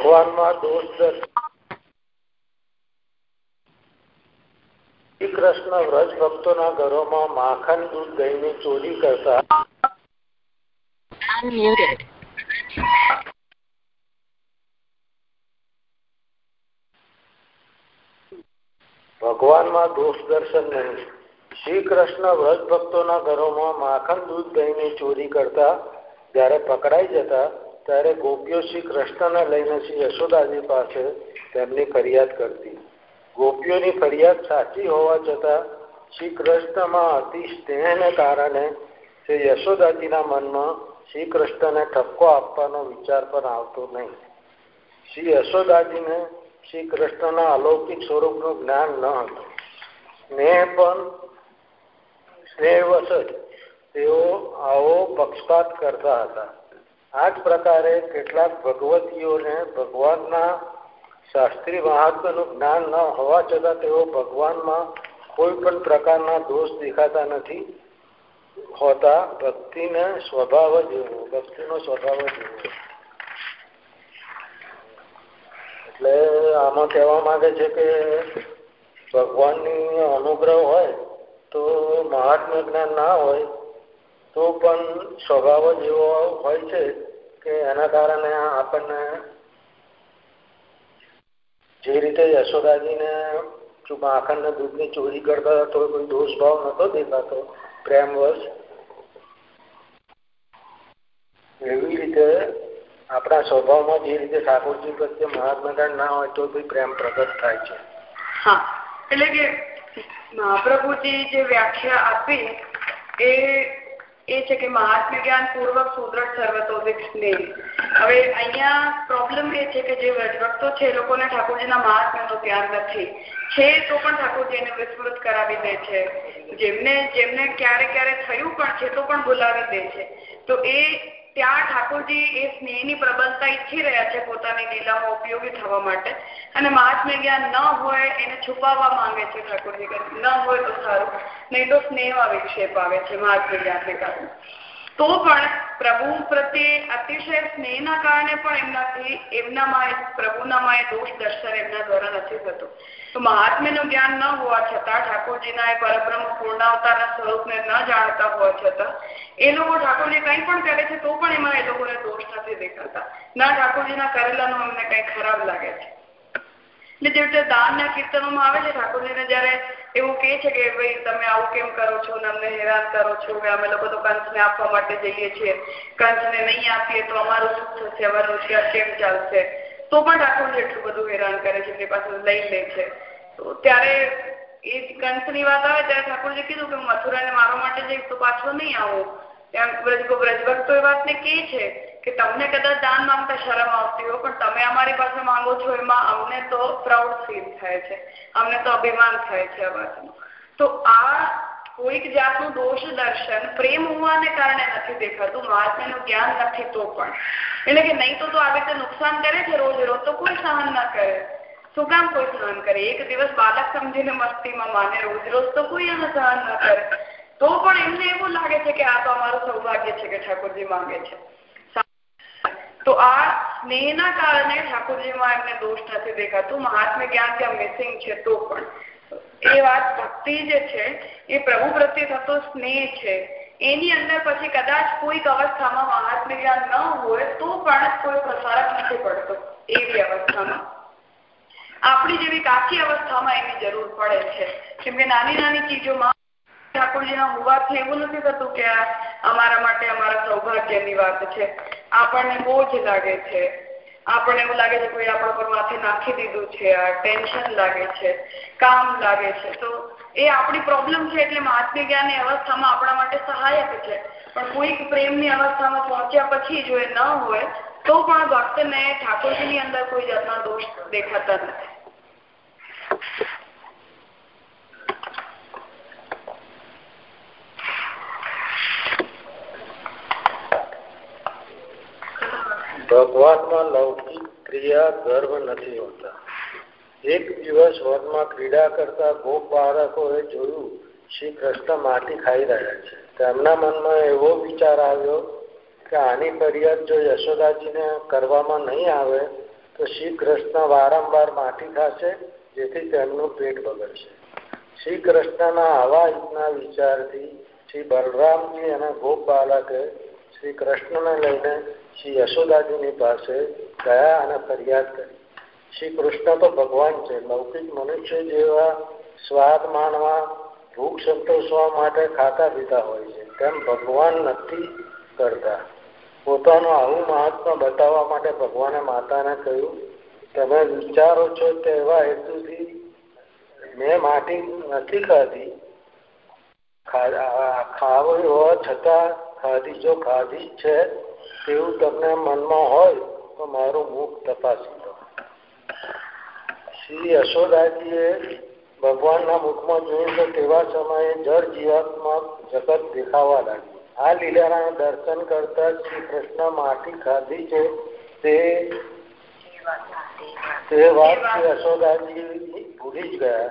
ભગવાનમાં દોષ શ્રી કૃષ્ણ વ્રજ ભક્તોના ઘરોમાં માખણ દૂધ દહીંની ચોરી કરતા ભગવાનમાં દોષ દર્શન નહીં. શ્રી કૃષ્ણ વ્રજ ભક્તોના ઘરોમાં માખણ દૂધ દહીંની ચોરી કરતા જ્યારે પકડાઈ જતા ત્યારે ગોપીઓ શ્રી કૃષ્ણને લઈને શ્રી યશોદાજી પાસે તેમની ફરિયાદ કરતી. ગોપીઓની ફરિયાદ સાચી હોવા છતાં શ્રી કૃષ્ણમાં અતિ સ્નેહને કારણે શ્રી યશોદાજીના મનમાં શ્રી કૃષ્ણને ઠપકો આપવાનો વિચાર પણ આવતો નહીં. શ્રી યશોદાજીને શ્રી કૃષ્ણના અલૌકિક સ્વરૂપનું જ્ઞાન ન હતું. સ્નેહ પણ, સ્નેહવશ જ તેઓ આવો પક્ષપાત કરતા હતા. આ જ પ્રકારે કેટલાક ભગવતીઓને ભગવાનના શાસ્ત્રી મહાત્માનું જ્ઞાન ન હોવા છતાં તેઓ ભગવાનમાં કોઈ પણ પ્રકારના દોષ દેખાતા નથી હોતા ભક્તિને સ્વભાવ જ એવો, ભક્તિનો સ્વભાવ જ એવો. એટલે આમાં કહેવા માંગે છે કે ભગવાનની અનુગ્રહ હોય તો મહાત્મ્ય જ્ઞાન ના હોય તો પણ સ્વભાવ જ એવો હોય છે કે એના કારણે આપણને જે રીતે યશોદાજીને માખણને દૂધની ચોરી કરતા તો કોઈ દોષ ભાવ નતો દેખાતો પ્રેમવશ એવી રીતે આપણા સ્વભાવમાં જે રીતે ઠાકોરજી પ્રત્યે મહાત્મા ના હોય તો પ્રેમ પ્રગટ થાય છે. હા, એટલે કે મહાપ્રભુજી જે વ્યાખ્યા આપી એ એ છે કે મહાત્મ્ય જ્ઞાન પૂર્વક સુદ્રઢ સર્વતો સ્નેહ હવે અહીંયા પ્રોબ્લેમ એ છે કે જે વ્રજભક્તો છે એ લોકોને ઠાકોરજીના મહાત્મ્યનું જ્ઞાન નથી. છે તો પણ ઠાકોરજી વિસ્મૃત કરાવી દે છે. જેમને જેમને ક્યારે ક્યારે થયું પણ છે તો પણ બોલાવી દે છે. તો એ ત્યાં ઠાકોરજી એ સ્નેહની પ્રબલતા ઈચ્છી રહ્યા છે પોતાની લીલામાં ઉપયોગી થવા માટે. અને મહાત્મ્ય જ્ઞાન ન હોય એને છુપાવવા માંગે છે ઠાકોરજી. ન હોય તો સારું, નહીં તો સ્નેહમાં વિક્ષેપ આવે છે. મહાત્મ્ય જ્ઞાનને કારણે તો પણ પ્રભુ પ્રત્યે અતિશય સ્નેહના કારણે પણ એમનાથી, એમનામાં પ્રભુનામાં એ દોષ દર્શન એમના દ્વારા નથી થતો. તો મહાત્મ્યનું જ્ઞાન ન હોવા છતાં ઠાકોરજીના એ પરબ્રહ્મ પૂર્ણાવતારના સ્વરૂપને ન જાણતા હોવા છતાં, એ લોકો ઠાકોરજી કંઈ પણ કરે છે તો પણ એમાં એ લોકોને દોષ નથી દેખાતા. ના ઠાકોરજીના કરેલાનો અમને કંઈ ખરાબ લાગે છે. એટલે જે રીતે દાનના કીર્તનોમાં આવે છે, ઠાકોરજીને જયારે એવું કે છે કે ભાઈ તમે આવું કેમ કરો છો ને અમને હેરાન કરો છો કે અમે લોકો તો કંસને આપવા માટે જઈએ છીએ, કંસને નહીં આપીએ તો અમારું શું થશે કેમ ચાલશે? તો પણ ઠાકોરજી એટલું બધું હેરાન કરે છે એમની પાસે લઈ લે છે. તો ત્યારે એ કંસની વાત આવે ત્યારે ઠાકોરજી કીધું કે હું મથુરાને મારવા માટે જઈશ તો પાછો નહીં આવું. ત્યાં વ્રજભક્તો એ વાતને કહે છે કે તમને કદાચ દાન માંગતા શરમ આવતી હોય, પણ તમે અમારી પાસે માંગો છો એમાં અમને તો પ્રાઉડ ફીલ થાય છે. અમને તો અભિમાન થાય છે આ વાતનું. તો આ કોઈક જાતનું દોષ દર્શન. પ્રેમ હોવાને કારણે નથી દેખાતું. મહાત્મ્યનું જ્ઞાન નથી તો પણ. એટલે કે નહીં તો આવી રીતે નુકસાન કરે છે રોજ રોજ. તો કોઈ સહન ના કરે. શું કામ કોઈ સહન કરે? એક દિવસ બાળક સમજીને મસ્તીમાં માને રોજ રોજ તો કોઈ એને સહન ના કરે. તો પણ એમને એવું લાગે છે કે આ તો અમારું સૌભાગ્ય છે કે ઠાકોરજી માંગે છે. તો આ સ્નેહના કારણે ઠાકોરજીમાં એમને દોષ નથી દેખાતું. મહાત્મ્ય જ્ઞાન ત્યાં મિસિંગ છે તો પણ. એ વાત ભક્તિ જે છે, એ પ્રભુ પ્રત્યે થતો સ્નેહ છે. એની અંદર પછી કદાચ કોઈક અવસ્થામાં મહાત્મ્ય જ્ઞાન ન હોય, તો પણ કોઈ ફરક નથી પડતો એવી અવસ્થામાં. આપણી જેવી કાચી અવસ્થામાં એની જરૂર પડે છે. કેમ કે નાની નાની ચીજોમાં ઠાકોરજીના હોવાથી એવું નથી થતું કે આ અમારા માટે અમારા સૌભાગ્યની વાત છે. આપણને બોજ લાગે છે. આપણને એવું લાગે છે કોઈ આપણા પર માથે નાખી દીધું છે, આ ટેન્શન લાગે છે, કામ લાગે છે. તો એ આપણી પ્રોબ્લેમ છે એટલે મહાત્મ્ય જ્ઞાનની અવસ્થામાં આપણા માટે સહાયક છે. પણ કોઈક પ્રેમની અવસ્થામાં પહોંચ્યા પછી જો એ ન હોય, તો પણ ભક્તને ઠાકોરજીની અંદર કોઈ જાતના દોષ દેખાતા નથી. ભગવાનમાં લૌકિક ક્રિયા ગર્વ નથી હોતા. એક દિવસ વનમાં ક્રીડા કરતા ભોગ બાળકોએ જોયું શ્રી કૃષ્ણ માટી ખાઈ રહ્યા છે. તેમના મનમાં એવો વિચાર આવ્યો કે આની ફરિયાદ જો યશોદાજીને કરવામાં નહીં આવે, તો શ્રી કૃષ્ણ વારંવાર માટી ખાશે, જેથી તેમનું પેટ બગડશે. શ્રી કૃષ્ણના આવા રીતના વિચારથી શ્રી બલરામજી અને ગોપ બાલકે શ્રી કૃષ્ણને લઈને શ્રી યશોદાજીની પાસે ગયા અને ફરિયાદ કરી. શ્રી કૃષ્ણ તો ભગવાન છે. લૌકિક મનુષ્ય જેવા સ્વાદ માણવા, ભૂખ સંતોષવા માટે ખાતા પીતા હોય છે. તેમ ભગવાન નથી કરતા. પોતાનું આવું મહાત્મા બતાવવા માટે ભગવાને માતાને કહ્યું, તમે વિચારો છો તેવા હેતુથી મેં માટી નથી ખાધી? ખાવી હોવા છતાં ખાધી, જો ખાધી છે તેવું તમને મનમાં હોય, તો મારું મુખ તપાસી લો. શ્રી યશોદાજીએ ભગવાનના મુખમાં જોયું તો તેવા સમયે જળ જીવાત્મક જગત દેખાવા લાગ્યું. આ લીલાના દર્શન કરતા શ્રી કૃષ્ણ માટી ખાધી છે તે તે વાત યશોદાજી ભૂલી જ ગયા.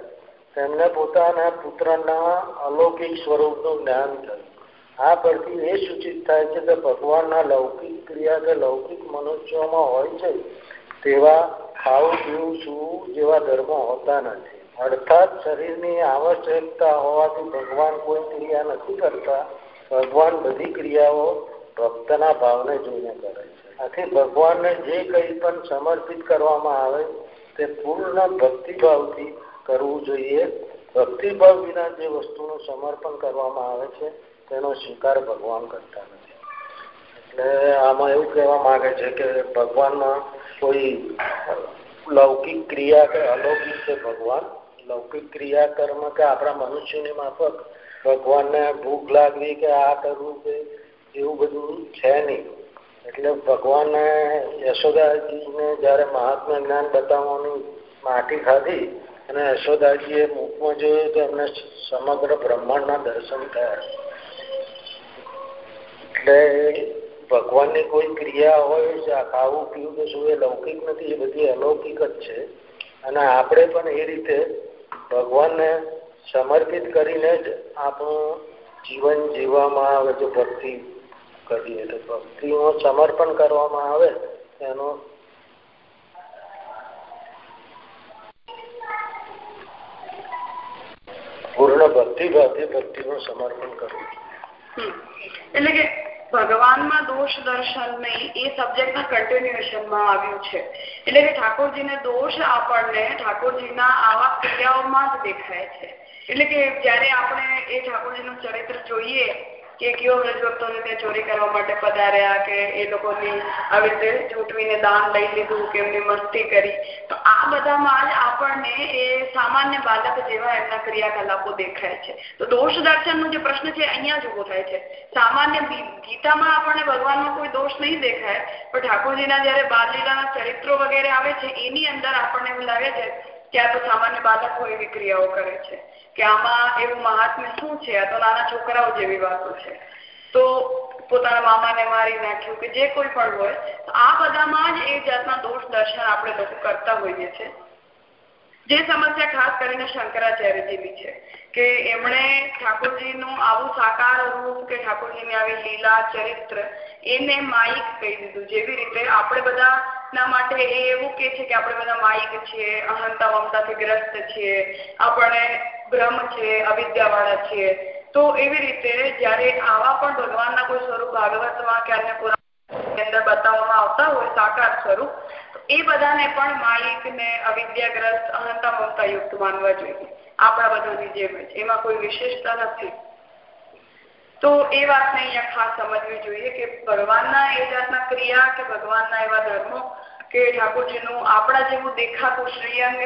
તેમને પોતાના પુત્રના અલૌકિક સ્વરૂપનું જ્ઞાન થયું. આ પરથી એ સૂચિત થાય છે કે ભગવાનના લૌકિક ક્રિયા કે લૌકિક મનુષ્યોમાં હોય છે, તેવા ખાવું પીવું શું જેવા ધર્મો હોતા નથી. અર્થાત શરીરની આવશ્યકતા હોવાથી ભગવાન કોઈ ક્રિયા નથી કરતા. ભગવાન બધી ક્રિયાઓ ભક્તના ભાવને જોઈને કરે છે. આથી ભગવાનને જે કંઈ પણ સમર્પિત કરવામાં આવે, તે પૂર્ણ ભક્તિભાવથી કરવું જોઈએ. ભક્તિભાવ વિના જે વસ્તુનું સમર્પણ કરવામાં આવે છે તેનો સ્વીકાર ભગવાન કરતા નથી. એટલે આમાં એવું કહેવા માંગે છે કે ભગવાનમાં કોઈ લૌકિક ક્રિયા કે અલૌકિક છે ભગવાન, લૌકિક ક્રિયા કર્મ કે આપણા મનુષ્યની માફક ભગવાનને ભૂખ લાગવી કે આ કરવું કે એવું બધું છે નહીં. એટલે ભગવાને યશોદાજીને જ્યારે મહાત્મા જ્ઞાન બતાવવાની માટી ખાધી અને યશોદાજીએ મુખમાં જોયું તો એમને સમગ્ર બ્રહ્માંડના દર્શન થયા. એટલે ભગવાનની કોઈ ક્રિયા હોય ખાવું પીવું કે શું એ લૌકિક નથી, એ બધી અલૌકિક જ છે. અને આપણે પણ એ રીતે ભગવાનને સમર્પિત કરીને જ આપણું જીવન જીવવામાં આવે છે ભક્તિ કરીએ તો ભક્તિનું સમર્પણ કરવામાં આવે, એનો પૂર્ણ ભક્તિભાવથી ભક્તિનું સમર્પણ કરવું. એટલે કે ભગવાનમાં દોષ દર્શન નહીં, એ સબ્જેક્ટના કન્ટિન્યુએશનમાં આવ્યું છે. એટલે કે ઠાકોરજીને દોષ આપણને ઠાકોરજીના આવા ક્રિયાઓમાં જ દેખાય છે. એટલે કે જ્યારે આપણે એ ઠાકોરજીનું ચરિત્ર જોઈએ કે કયો વ્રજભક્તોને ત્યાં ચોરી કરવા માટે પધાર્યા કે એ લોકોની આવી રીતે ચૂંટવીને દાન લઈ લીધું કે એમની મસ્તી કરી. તો આ બધામાં જ આપણને એ સામાન્ય બાલક જેવા એમના ક્રિયાકલાપો દેખાય છે. તો દોષ દર્શનનો જે પ્રશ્ન છે અહીંયા જ ઊભો થાય છે. સામાન્ય ગીતામાં આપણને ભગવાનનો કોઈ દોષ નહીં દેખાય, પણ ઠાકોરજીના જયારે બાલલીલાના ચરિત્રો વગેરે આવે છે, એની અંદર આપણને એવું લાગે છે કે આ તો સામાન્ય બાળકો એવી ક્રિયાઓ કરે છે. કે આમાં એવું મહાત્મ્ય શું છે? તો નાના છોકરાઓ જેવી વાતો છે. તો પોતાના મામાને મારી નાખ્યું કે જે કોઈ પણ હોય આ બધામાં જ એ જાતના દોષ દર્શન આપણે લોકો કરતા હોઈએ છીએ જે સમસ્યા ખાસ કરીને શંકરાચાર્યજીની છે, કે એમણે ઠાકોરજીનું આવું સાકાર રૂપ કે ઠાકોરજીની આવી લીલા ચરિત્ર એને માઇક કહી દીધું. જેવી રીતે આપણે બધા ના માટે એ એવું કે છે કે આપણે બધા માઇક છીએ અહંતા મમતાથી ગ્રસ્ત છીએ, આપણે બ્રહ્મ છે, અવિદ્યાવાળા છીએ તો એવી રીતે જ્યારે આવા પણ ભગવાનના કોઈ સ્વરૂપ ભાગવતમાં કે અન્ય પુરાણ અંદર બતાવવામાં આવતા હોય, સાકાર સ્વરૂપ એ બધાને પણ માયિક ને અવિદ્યાગ્રસ્ત અહંતા મમતા યુક્ત માનવા જોઈએ. આપણા બધાની જેમ જ. એમાં કોઈ વિશેષતા નથી. તો એ વાતને અહીંયા ખાસ સમજવી જોઈએ કે ભગવાનના એ જાતના ક્રિયા કે ભગવાનના એવા ધર્મો કે ઠાકોરજીનું આપણા જેવું દેખાતું શ્રીઅંગ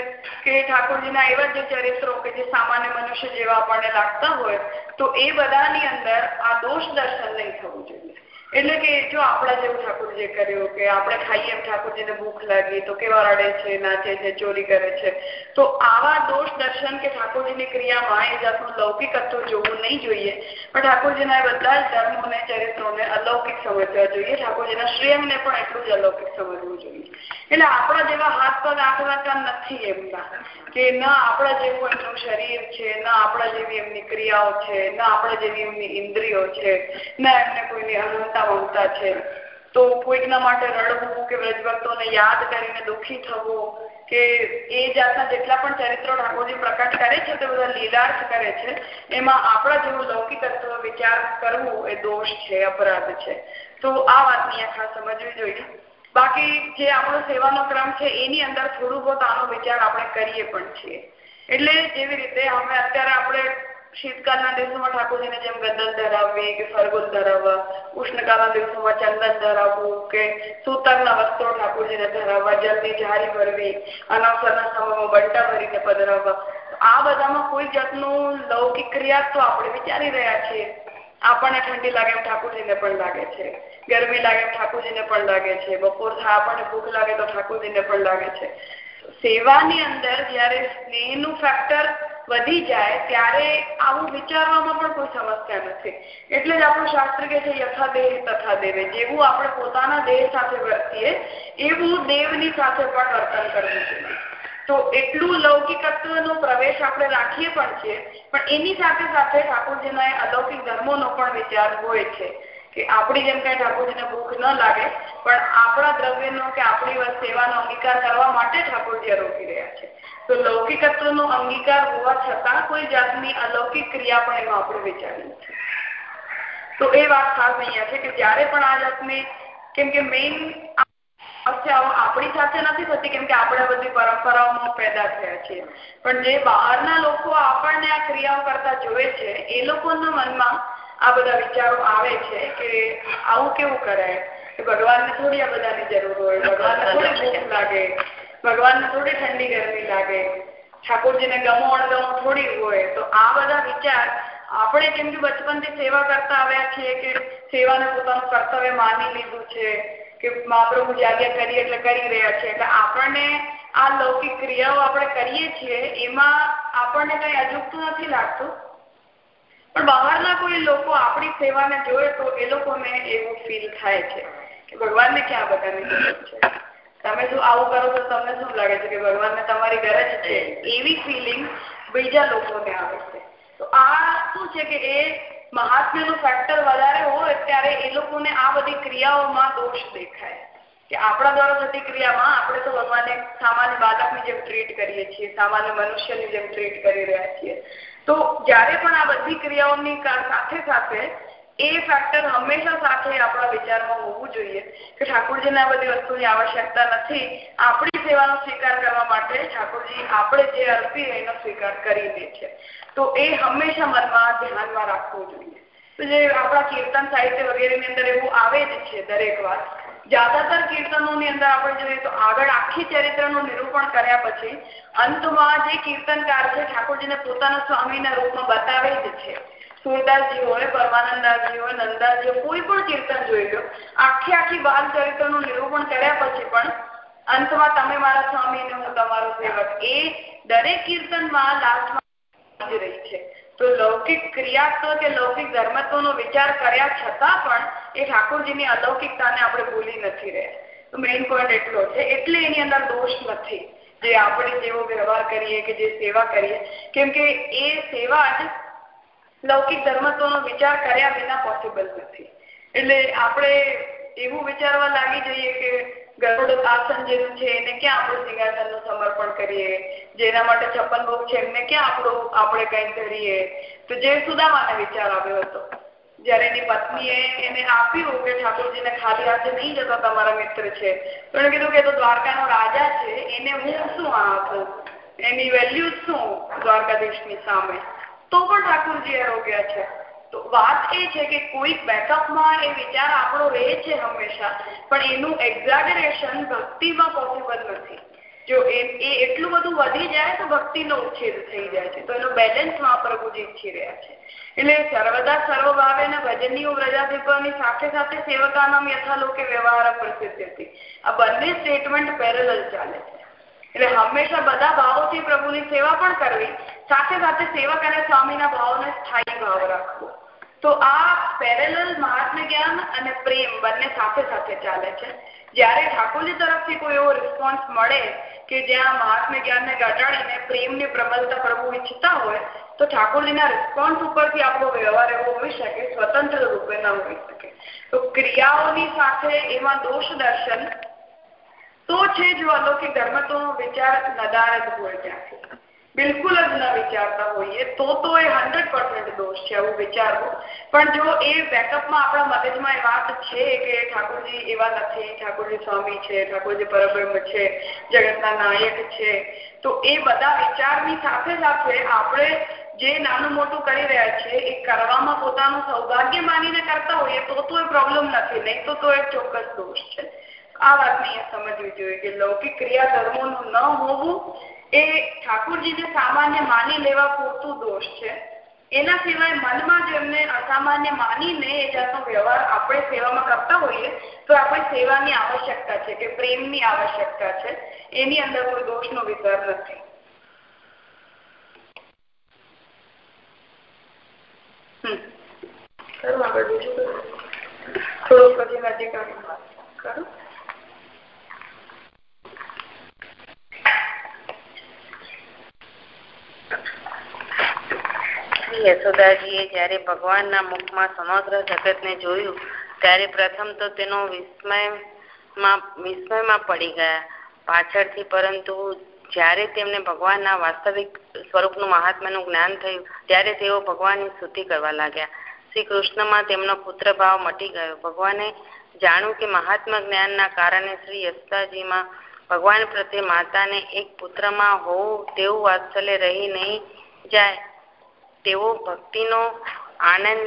કે ઠાકોરજીના એવા જે ચરિત્રો કે જે સામાન્ય મનુષ્ય જેવા આપણને લાગતા હોય, તો એ બધાની અંદર આ દોષ દર્શન નહીં થવું જોઈએ. એટલે કે જો આપણા જેવું ઠાકોરજીએ કર્યું કે આપણે ખાઈએ ઠાકોરજીને ભૂખ લાગી તો કેવા રડે છે, નાચે છે, ચોરી કરે છે, તો આવા દોષ દર્શન કે ઠાકોરજીની ક્રિયામાં એ જાતનું લૌકિક અથવા જોવું નહીં જોઈએ. પણ ઠાકોરજીના એ બધા જ ધર્મોને, ચરિત્રોને અલૌકિક સમજવા જોઈએ. ઠાકોરજીના શ્રેયને પણ એટલું જ અલૌકિક સમજવું જોઈએ. એટલે આપણા જેવા હાથ પગ આંકવાતા નથી એમના કે ના આપણા જેવું એમનું શરીર છે, ના આપણા જેવી એમની ક્રિયાઓ છે, ના આપણા જેવી એમની ઇન્દ્રિયો છે, ના એમને કોઈની અહંતા મમતા છે. તો કોઈકના માટે રડવું કે વ્રજભક્તોને યાદ કરીને દુઃખી થવું કે એ જાતના જેટલા પણ ચરિત્રો ઠાકોરજી પ્રકાશ કરે છે તે બધા લીલાર્થ કરે છે, એમાં આપણા જેવું લૌકિકત્વ વિચાર કરવું એ દોષ છે, અપરાધ છે. તો આ વાતની આ ખાસ સમજવી જોઈએ. બાકી જે આપણો સેવાનો ક્રમ છે, એની અંદર થોડું બહુ આનો વિચાર આપણે કરીએ પણ છીએ. એટલે જેવી રીતે અમે અત્યારે આપણે શીતકાળના દિવસોમાં ઠાકોરજીને જેમ ગદલ ધરાવવી કે ફરગુલ ધરાવવા, ઉષ્ણકાળના દિવસોમાં ચંદન ધરાવવું કે સૂતરના વસ્ત્રો ઠાકોરજીને ધરાવવા જલની જારી ભરવી, અનવસરના સમયમાં બંટા ભરીને પધરાવવા, આ બધામાં કોઈ જાતનું લૌકિક ક્રિયા તો આપણે વિચારી રહ્યા છીએ. આપણને ઠંડી લાગે એમ ઠાકોરજીને પણ લાગે છે. ગરમી લાગે, ઠાકોરજીને પણ લાગે છે. બપોર આપણને ભૂખ લાગે તો ઠાકોરજીને પણ લાગે છે. સેવાની અંદર જ્યારે સ્નેહનું ફેક્ટર વધી જાય, ત્યારે આવું વિચારવામાં પણ કોઈ સમસ્યા નથી. એટલે જ આપણું શાસ્ત્ર કે છે યથા દેહ તથા દેવે જેવું આપણે પોતાના દેહ સાથે વર્તીએ, એવું દેવની સાથે પણ વર્તન કરવું જોઈએ. તો એટલું લૌકિકત્વનો પ્રવેશ આપણે રાખીએ પણ છીએ, પણ એની સાથે સાથે ઠાકોરજીના અલૌકિક ધર્મોનો પણ વિચાર હોય છે. કે આપણી જેમ કઈ ઠાકોરજીને ભૂખ ન લાગે, પણ આપણા દ્રવ્યનો કે આપણી સેવાનો અંગીકાર કરવા માટે ઠાકોરજી રોકી રહ્યા છે. તો લૌકિકત્વનો અંગીકાર હોવા છતાં કોઈ જાતની અલૌકિક ક્રિયા પણ એમાં આપણે વિચારીએ નથી તો એ વાત ખાસ અહીંયા છે કે જ્યારે પણ આ જાતની, કેમ કે મેઇન આપણી સાથે નથી થતી, કેમ કે બધી પરંપરાઓમાં પેદા થયા છીએ. પણ જે બહારના લોકો આપણને આ ક્રિયાઓ કરતા જોવે છે, એ લોકોના મનમાં આ બધા વિચારો આવે છે કે આવું કેવું કરાય? કે ભગવાનને થોડી આ બધાની જરૂર હોય ભગવાનને થોડી ભૂખ લાગે ભગવાનને થોડી ઠંડી ગરમી લાગે ઠાકોરજીને ગમો અણગમો થોડી હોય. તો આ બધા વિચાર આપણે કેમ કે બચપનથી સેવા કરતા આવ્યા છીએ કે સેવાને પોતાનું કર્તવ્ય માની લીધું છે કે મહાપ્રભુ જાગ્યા કરી એટલે કરી રહ્યા છે. એટલે આપણને આ લૌકિક ક્રિયાઓ આપણે કરીએ છીએ એમાં આપણને કઈ અજુકતું નથી લાગતું. પણ બહારના કોઈ લોકો આપણી સેવાને જોયે તો એ લોકોને એવું ફીલ થાય છે કે ભગવાનને ક્યાં બધાની જરૂર છે? તમે જો આવું કરો તો તમને શું લાગે છે કે ભગવાનને તમારી ગરજ છે? એવી ફિલિંગ બીજા લોકોને આવે છે. તો આ શું છે કે એ મહાત્મ્યનું ફેક્ટર વધારે હોય ત્યારે એ લોકોને આ બધી ક્રિયાઓમાં દોષ દેખાય. કે આપણા દ્વારા થતી ક્રિયામાં આપણે તો ભગવાનને સામાન્ય બાળકની જેમ ટ્રીટ કરીએ છીએ, સામાન્ય મનુષ્યની જેમ ટ્રીટ કરી રહ્યા છીએ. તો જ્યારે પણ આ બધી ક્રિયાઓની સાથે સાથે એ ફેક્ટર હંમેશા સાથે આપણા વિચારમાં હોવું જોઈએ કે ઠાકોરજીને આ બધી વસ્તુની આવશ્યકતા નથી. આપણી સેવાનો સ્વીકાર કરવા માટે ઠાકોરજી આપણે જે અર્પીએ એનો સ્વીકાર કરી દે છે. તો એ હંમેશા મનમાં ધ્યાનમાં રાખવું જોઈએ. તો જે આપણા કીર્તન સાહિત્ય વગેરેની અંદર એવું આવે જ છે દરેક વાત જ્યાદાતર કીર્તનોની અંદર આપણે જોઈએ તો આગળ આખી ચરિત્રનું નિરૂપણ કર્યા પછી અંતમાં જે કીર્તનકાર છે ઠાકોરજીને પોતાના સ્વામીના રૂપમાં બતાવે જ છે સુરદાસજી હોય પરમાનંદાસજી હોય નંદાજી કોઈ પણ કીર્તન જોઈ લો આખી આખી બાલ ચરિત્રનું નિરૂપણ કર્યા પછી પણ અંતમાં તમે મારા સ્વામી ને હું તમારો સેવક એ દરેક કીર્તનમાં લાસ્ટમાં રહી છે તો લૌકિક ક્રિયાત્વ કે લૌકિક ધર્મત્વનો વિચાર કર્યા છતાં પણ એ ઠાકોરજીની અલૌકિકતાને આપણે ભૂલી નથી રહ્યા. તો મેઇન પોઈન્ટ એટલો છે, એટલે એની અંદર દોષ નથી. જે આપણે જેવો વ્યવહાર કરીએ કે જે સેવા કરીએ, કેમ કે એ સેવા જ લૌકિક ધર્મત્વનો વિચાર કર્યા વિના પોસિબલ નથી. એટલે આપણે એવું વિચારવા લાગી જઈએ કે ગરુડ આસન જેનું છે, એને ક્યાં આપણું સિંહાસનનું સમર્પણ કરીએ? જેના માટે છપ્પન ભોગ છે. એમને ક્યાં આપણું આપણે કંઈક કરીએ? તો જે સુદામાને વિચાર આવ્યો હતો. જ્યારે એની પત્નીએ એને આપ્યું કે ઠાકોરજીને ખાલી હાથે નહીં જતો તમારા મિત્ર છે. તો એને કીધું કે તો દ્વારકાનો રાજા છે. એને હું શું આપું એની વેલ્યુ શું દ્વારકાધીશની સામે? તો પણ ઠાકોરજી આરોગ્યા છે. તો વાત એ છે કે કોઈક બેકઅપમાં એ વિચાર આપણો રહે છે હંમેશા. પણ એનું એક્ઝાગરેશન ભક્તિમાં પોસિબલ નથી. જો એ એટલું બધું વધી જાય તો ભક્તિનો ઉછેર થઈ જાય છે. તો એનો બેલેન્સ મહાપ્રભુજી ઈચ્છી રહ્યા છે. એટલે સર્વદા સર્વભાવે ને ભજનીય વ્રજાધિપની સાથે સાથે સેવકાનામ યથાલોકે વ્યવહાર પ્રસિદ્ધ આ બંને સ્ટેટમેન્ટ પેરેલલ ચાલે છે. એટલે હંમેશા બધા ભાવોથી પ્રભુની સેવા પણ કરવી, સાથે સાથે સેવક અને સ્વામીના ભાવને સ્થાયી ભાવ રાખવો. તો આ પેરેલલ મહાત્મ્ય જ્ઞાન અને પ્રેમ બંને સાથે સાથે ચાલે છે. જ્યારે ઠાકોરજી તરફથી કોઈ એવો રિસ્પોન્સ મળે કે જ્યાં મહાત્મ્ય જ્ઞાનને ઘટાડીને પ્રેમની પ્રબલતા પ્રભુ ઈચ્છતા હોય, તો ઠાકોરજીના રિસ્પોન્સ ઉપરથી આપણો વ્યવહાર એવો હોઈ શકે, સ્વતંત્ર રૂપે ન હોઈ શકે. તો ક્રિયાઓની સાથે એમાં દોષ દર્શન તો છે જો અલૌકિક ધર્મ તો વિચાર નદાર જ હોય ત્યાંથી. બિલકુલ જ ન વિચારતા હોઈએ, તો તો એ હંડ્રેડ પર્સન્ટ દોષ છે, આવું વિચારવું. પણ જો એ બેકઅપમાં આપણા મગજમાં એ વાત છે કે ઠાકોરજી એવા નથી, ઠાકોરજી સ્વામી છે, ઠાકોરજી પરબ્રહ્મ છે, જગતના નાયક છે, તો એ બધા વિચારની સાથે સાથે આપણે જે નાનું મોટું કરી રહ્યા છીએ, એ કરવામાં પોતાનું સૌભાગ્ય માનીને કરતા હોઈએ, તો તો એ પ્રોબ્લેમ નથી, નહીં તો તો એ ચોક્કસ દોષ છે. આ વાતને સમજવી જોઈએ કે લૌકિક ક્રિયા ધર્મોનું ન હોવું એ ઠાકોરજીને સામાન્ય માની લેવા પૂરતું દોષ છે. એના સિવાય મનમાં જો એમને અસામાન્ય માનીને એ જાતનો વ્યવહાર આપણે સેવામાં કરતા હોઈએ તો આપણે સેવાની આવશ્યકતા છે કે પ્રેમની આવશ્યકતા છે. એની અંદર કોઈ દોષનો વિચાર નથી. થોડુંક પછી નજીક કરું. યશોદાજીએ જ્યારે ભગવાનના મુખમાં સમગ્ર જગતને જોયું, ત્યારે પ્રથમ તો તેનો વિસ્મયમાં વિસ્મયમાં પડી ગયા. પાછળથી પરંતુ જ્યારે તેમને ભગવાનના વાસ્તવિક સ્વરૂપનું મહાત્માનું જ્ઞાન થયું, ત્યારે તેઓ ભગવાનની સ્તુતિ કરવા લાગ્યા. શ્રી કૃષ્ણમાં તેમનો પુત્ર ભાવ મટી ગયો. ભગવાને જાણ્યું કે મહાત્મા જ્ઞાનના કારણે શ્રી યશોદાજીમાં ભગવાન પ્રત્યે માતાને એક પુત્રમાં હોવું તેવું વાત્સલ્ય રહી નહીં જાય તેવો ભક્તિનો આનંદ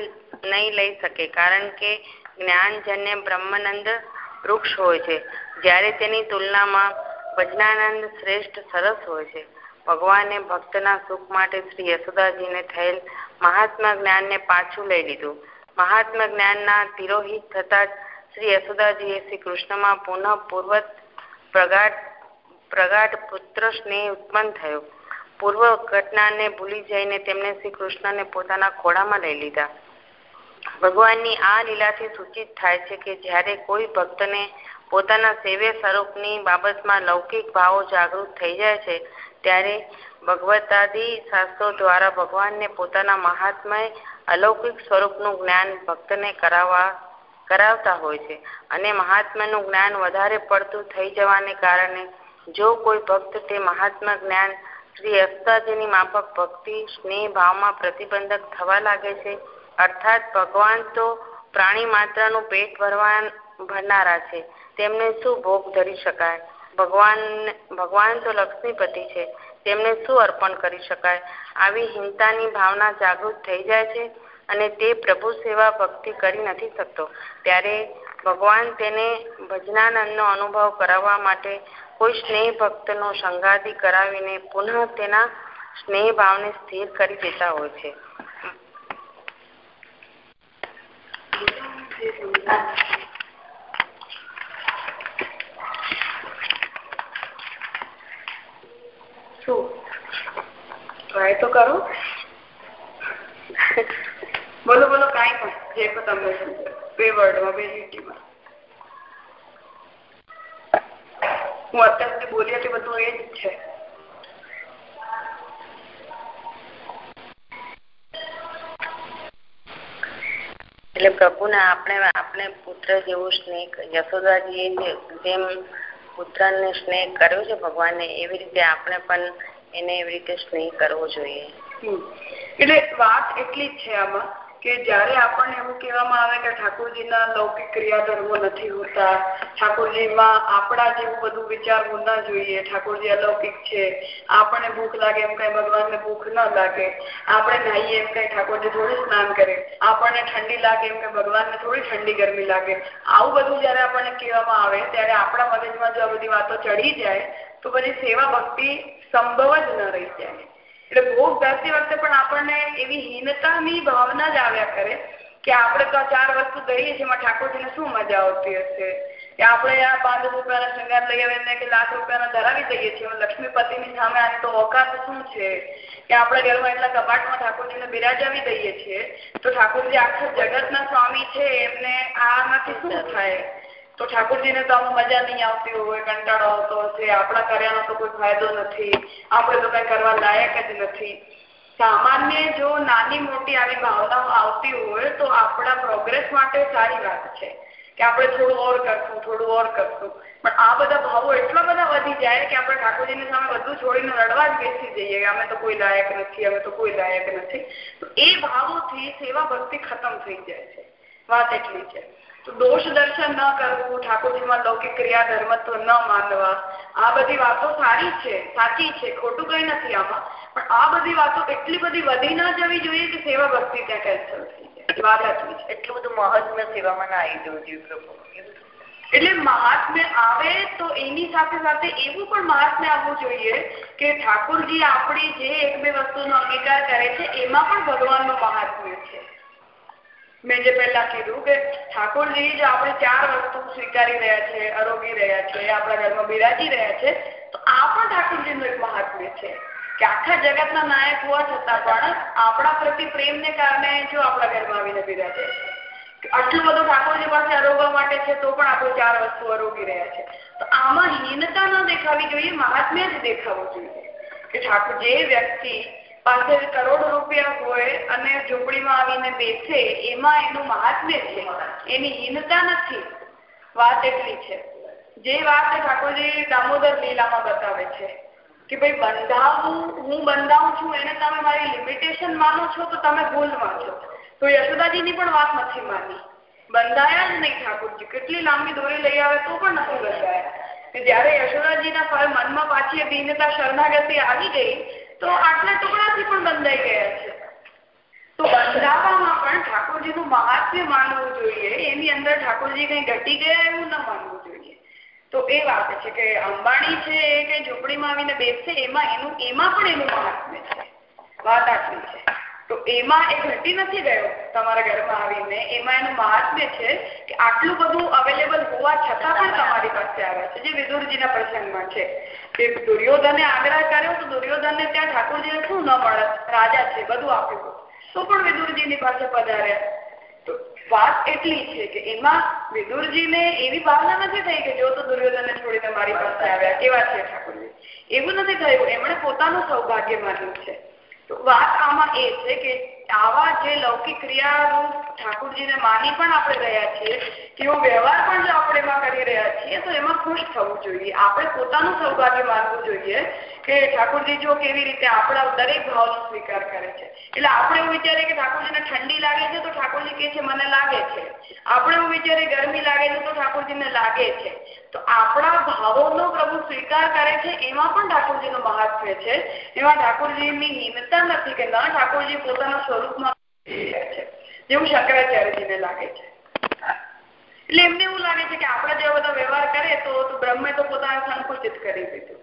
નહીં લઈ શકે કારણ કે જ્ઞાનજન્ય બ્રહ્માનંદ વૃક્ષ હોય છે. જ્યારે તેની તુલનામાં ભજનાનંદ શ્રેષ્ઠ સરસ હોય છે. ભગવાને ભક્તના સુખ માટે શ્રી યશોદાજીને થયેલ મહાત્મા જ્ઞાનને પાછું લઈ લીધું. મહાત્મા જ્ઞાનના તિરોહિત થતા શ્રી યશોદાજીએ શ્રી કૃષ્ણમાં પુનઃ પૂર્વત પ્રગાઢ પ્રગાઢ પુત્ર સ્નેહ ઉત્પન્ન થયો. પૂર્વ ઘટનાને ભૂલી જઈને તેમણે શ્રી કૃષ્ણને પોતાના ખોળામાં લઈ લીધા. ભગવાનની આ લીલાથી સૂચિત થાય છે કે જ્યારે કોઈ ભક્તને પોતાના સેવ્ય સ્વરૂપની બાબતમાં લૌકિક ભાવો જાગૃત થઈ જાય છે, ત્યારે ભગવતાદી શાસ્ત્રો દ્વારા ભગવાનને પોતાના મહાત્મય અલૌકિક સ્વરૂપનું જ્ઞાન ભક્તને કરાવવા કરાવતા હોય છે. અને મહાત્માનું જ્ઞાન વધારે પડતું થઈ જવાને કારણે જો કોઈ ભક્ત તે મહાત્મા જ્ઞાન શ્રી અસ્તાજીની માફક ભક્તિ, સ્નેહ ભાવમાં પ્રતિબંધક થવા લાગે છે, અર્થાત ભગવાન તો પ્રાણી માત્રનું પેટ ભરવા ભરનારા છે. તેમને શું ભોગ ધરી શકાય? ભગવાન ભગવાન તો લક્ષ્મીપતિ છે. તેમને શું અર્પણ કરી શકાય? આવી હિંતાની ભાવના જાગૃત થઈ જાય છે? અને તે પ્રભુ સેવા ભક્તિ કરી નથી શકતો. ત્યારે ભગવાન તેને ભજનાનંદનો અનુભવ કરાવવા માટે કોઈ સ્નેહ ભક્તનો સંગાદી કરાવીને પુનઃ તેના સ્નેહ ભાવને સ્થિર કરી દેતા હોય છે. શું? તો કરો. બોલો બોલો કાંઈ પણ. જે તમને બે વર્ડમાં બે લીટીમાં. હું અત્યાર સુધી બોલી હતી બધું એ જ છે. એટલે પ્રભુને આપણે આપણે પુત્ર જેવું સ્નેહ યશોદાજીએ જેમ પુત્રને સ્નેહ કર્યો છે ભગવાનને એવી રીતે આપણે પણ એને એવી રીતે સ્નેહ કરવો જોઈએ. એટલે વાત એટલી જ છે આમાં. કે જ્યારે આપણને એવું કહેવામાં આવે કે ઠાકોરજીના લૌકિક ક્રિયાધર્મો નથી હોતા, ઠાકોરજીમાં આપણા જેવું બધું વિચારવું ના જોઈએ, ઠાકોરજી અલૌકિક છે, આપણને ભૂખ લાગે એમ કઈ ભગવાનને ભૂખ ન લાગે, આપણે નાહીએ એમ કઈ ઠાકોરજી થોડું સ્નાન કરે, આપણને ઠંડી લાગે એમ કે ભગવાનને થોડી ઠંડી ગરમી લાગે. આવું બધું જયારે આપણને કહેવામાં આવે, ત્યારે આપણા મગજમાં જો આ બધી વાતો ચડી જાય, તો પછી સેવા ભક્તિ સંભવ જ ન રહી જાય. એટલે ભોગ ધરતી વખતે પણ આપણને એવી હીનતાની ભાવના જ આવ્યા કરે કે આપણે તો ચાર વસ્તુ દઈએ છીએ, એમાં ઠાકોરજીને શું મજા આવતી હશે? કે આપણે આ પાંચ રૂપિયાના શૃંગાર લઈ આવીને કે લાખ રૂપિયાના ધરાવી દઈએ છીએ લક્ષ્મીપતિની સામે આની તો ઓકાત શું છે? કે આપણે ઘરમાં એટલા કબાટમાં ઠાકોરજીને બિરાજાવી દઈએ છીએ, તો ઠાકોરજી આખા જગતના સ્વામી છે, એમને આમાંથી શું થાય? તો ઠાકોરજીને તો આમાં મજા નહીં આવતી હોય, કંટાળો આવતો હશે. આપણા કર્યાનો તો કોઈ ફાયદો નથી. આપણે તો કંઈ કરવા લાયક જ નથી. સામાન્ય જો નાની મોટી આવી ભાવનાઓ આવતી હોય, તો આપણા પ્રોગ્રેસ માટે સારી વાત છે કે આપણે થોડું ઓર કરશું, થોડું ઓર કરશું. પણ આ બધા ભાવો એટલા બધા વધી જાય કે આપણે ઠાકોરજીની સામે બધું છોડીને રડવા જ બેસી જઈએ કે અમે તો કોઈ લાયક નથી, અમે તો કોઈ લાયક નથી. તો એ ભાવોથી સેવા ભક્તિ ખતમ થઈ જાય છે. વાત એટલી છે. તો દોષ દર્શન ન કરવું ઠાકોરજીમાં લૌકિક ક્રિયા ધર્મત્વ ન માનવા. આ બધી વાતો સારી છે સાચી છે ખોટું કઈ નથી આમાં. પણ આ બધી વાતો એટલી બધી વધી ના જવી જોઈએ કે સેવા ભક્તિ ત્યાં કેન્સલ થઈ એટલું બધું મહાત્મ્ય સેવામાં ના આવી જવું જોઈએ પ્રભુ એટલે મહાત્મ્ય આવે તો એની સાથે સાથે એવું પણ મહાત્મ્ય આવવું જોઈએ કે ઠાકોરજી આપણી જે એક બે વસ્તુનો અંગીકાર કરે છે એમાં પણ ભગવાનનું મહાત્મ્ય છે. મેં જે પહેલા કીધું કે ઠાકોરજી જ આપણે ચાર વસ્તુ સ્વીકારી રહ્યા છે આરોગી રહ્યા છે, આપણા ઘરમાં બિરાજી રહ્યા છે, તો આ પણ ઠાકોરજીનું એક મહાત્મ્ય છે કે આખા જગતના નાયક હોવા છતાં પણ આપણા પ્રતિ પ્રેમને કારણે જો આપણા ઘરમાં આવીને બિરાજે છે. આટલું બધું ઠાકોરજી પાસે આરોગવા માટે છે તો પણ આપણે ચાર વસ્તુ આરોગી રહ્યા છે. તો આમાં હીનતા ન દેખાવી જોઈએ, મહાત્મ્ય જ દેખાવું જોઈએ. કે ઠાકોર જે વ્યક્તિ પાસે કરોડ રૂપિયા હોય અને ઝૂંપડીમાં આવીને બેસે, એમાં એનું મહાત્મ્ય છે. એની હીનતા નથી. વાત એટલી છે. જે વાત ઠાકોરજી દામોદર લીલામાં બતાવે છે કે ભાઈ બંધાવું, હું બંધાવું છું, એને તમે મારી લિમિટેશન માનો છો તો તમે ભૂલ માનો તો યશોદાજીની પણ વાત નથી માની. બંધાયા જ નહીં ઠાકોરજી. કેટલી લાંબી દોરી લઈ આવે તો પણ નથી બંધાયા. જયારે યશોદાજીના મનમાં પાછી દીનતા શરણાગતિ આવી ગઈ તો આટલા ટુકડાથી પણ બંધાઈ ગયા છે. તો બંધાવવામાં પણ ઠાકોરજીનું મહાત્મ્ય માનવું જોઈએ. એની અંદર ઠાકોરજી કઈ ઘટી ગયા એવું ન માનવું જોઈએ. તો એ વાત છે કે અંબાણી છે એ કઈ ઝૂંપડીમાં આવીને બેસશે? એમાં એનું, એમાં પણ એનું મહાત્મ્ય છે. વાત આટલી છે. તો એમાં એ ઘટી નથી ગયો તમારા ઘરમાં આવીને. એમાં એનું મહાત્મ્ય છે કે આટલું બધું અવેલેબલ હોવા છતાં પણ તમારી પાસે આવે છે. જે વિદુરજીના પ્રસંગમાં છે કે દુર્યોધને આગ્રહ કર્યો તો દુર્યોધનને ત્યાં ઠાકોરજીને શું ન મળે? રાજા છે, બધું આપ્યું તો પણ વિદુરજીની પાસે પધાર્યા. તો વાત એટલી છે કે એમાં વિદુરજીને એવી ભાવના નથી થઈ કે જો તો દુર્યોધનને છોડીને મારી પાસે આવ્યા. કેવા છે ઠાકોરજી. એવું નથી થયું. એમણે પોતાનું સૌભાગ્ય માન્યું છે. વાત આમાં એ છે કે આવા જે લૌકિક ક્રિયારૂપ ઠાકોરજીને માની પણ આપણે રહ્યા છીએ તેવો વ્યવહાર પણ જો આપણે એમાં કરી રહ્યા છીએ, તો એમાં ખુશ થવું જોઈએ. આપણે પોતાનું સૌભાગ્ય માનવું જોઈએ કે ઠાકોરજી જો કેવી રીતે આપણા દરેક ભાવનો સ્વીકાર કરે છે. એટલે આપણે એવું વિચારીએ કે ઠાકોરજીને ઠંડી લાગે છે, તો ઠાકોરજી કે છે, મને લાગે છે. આપણે એવું વિચારીએ, ગરમી લાગે છે, તો ઠાકોરજીને લાગે છે. તો આપણા ભાવોનો પ્રભુ સ્વીકાર કરે છે, એમાં પણ ઠાકોરજીનું મહાત્મ્ય છે. એમાં ઠાકોરજીની હીનતા નથી કે ના ઠાકોરજી પોતાના સ્વરૂપમાં છે. જેવું શંકરાચાર્યજીને લાગે છે. એટલે એમને એવું લાગે છે કે આપણે જેવા બધા વ્યવહાર કરે તો બ્રહ્મે તો પોતાને સંકુચિત કરી દીધું.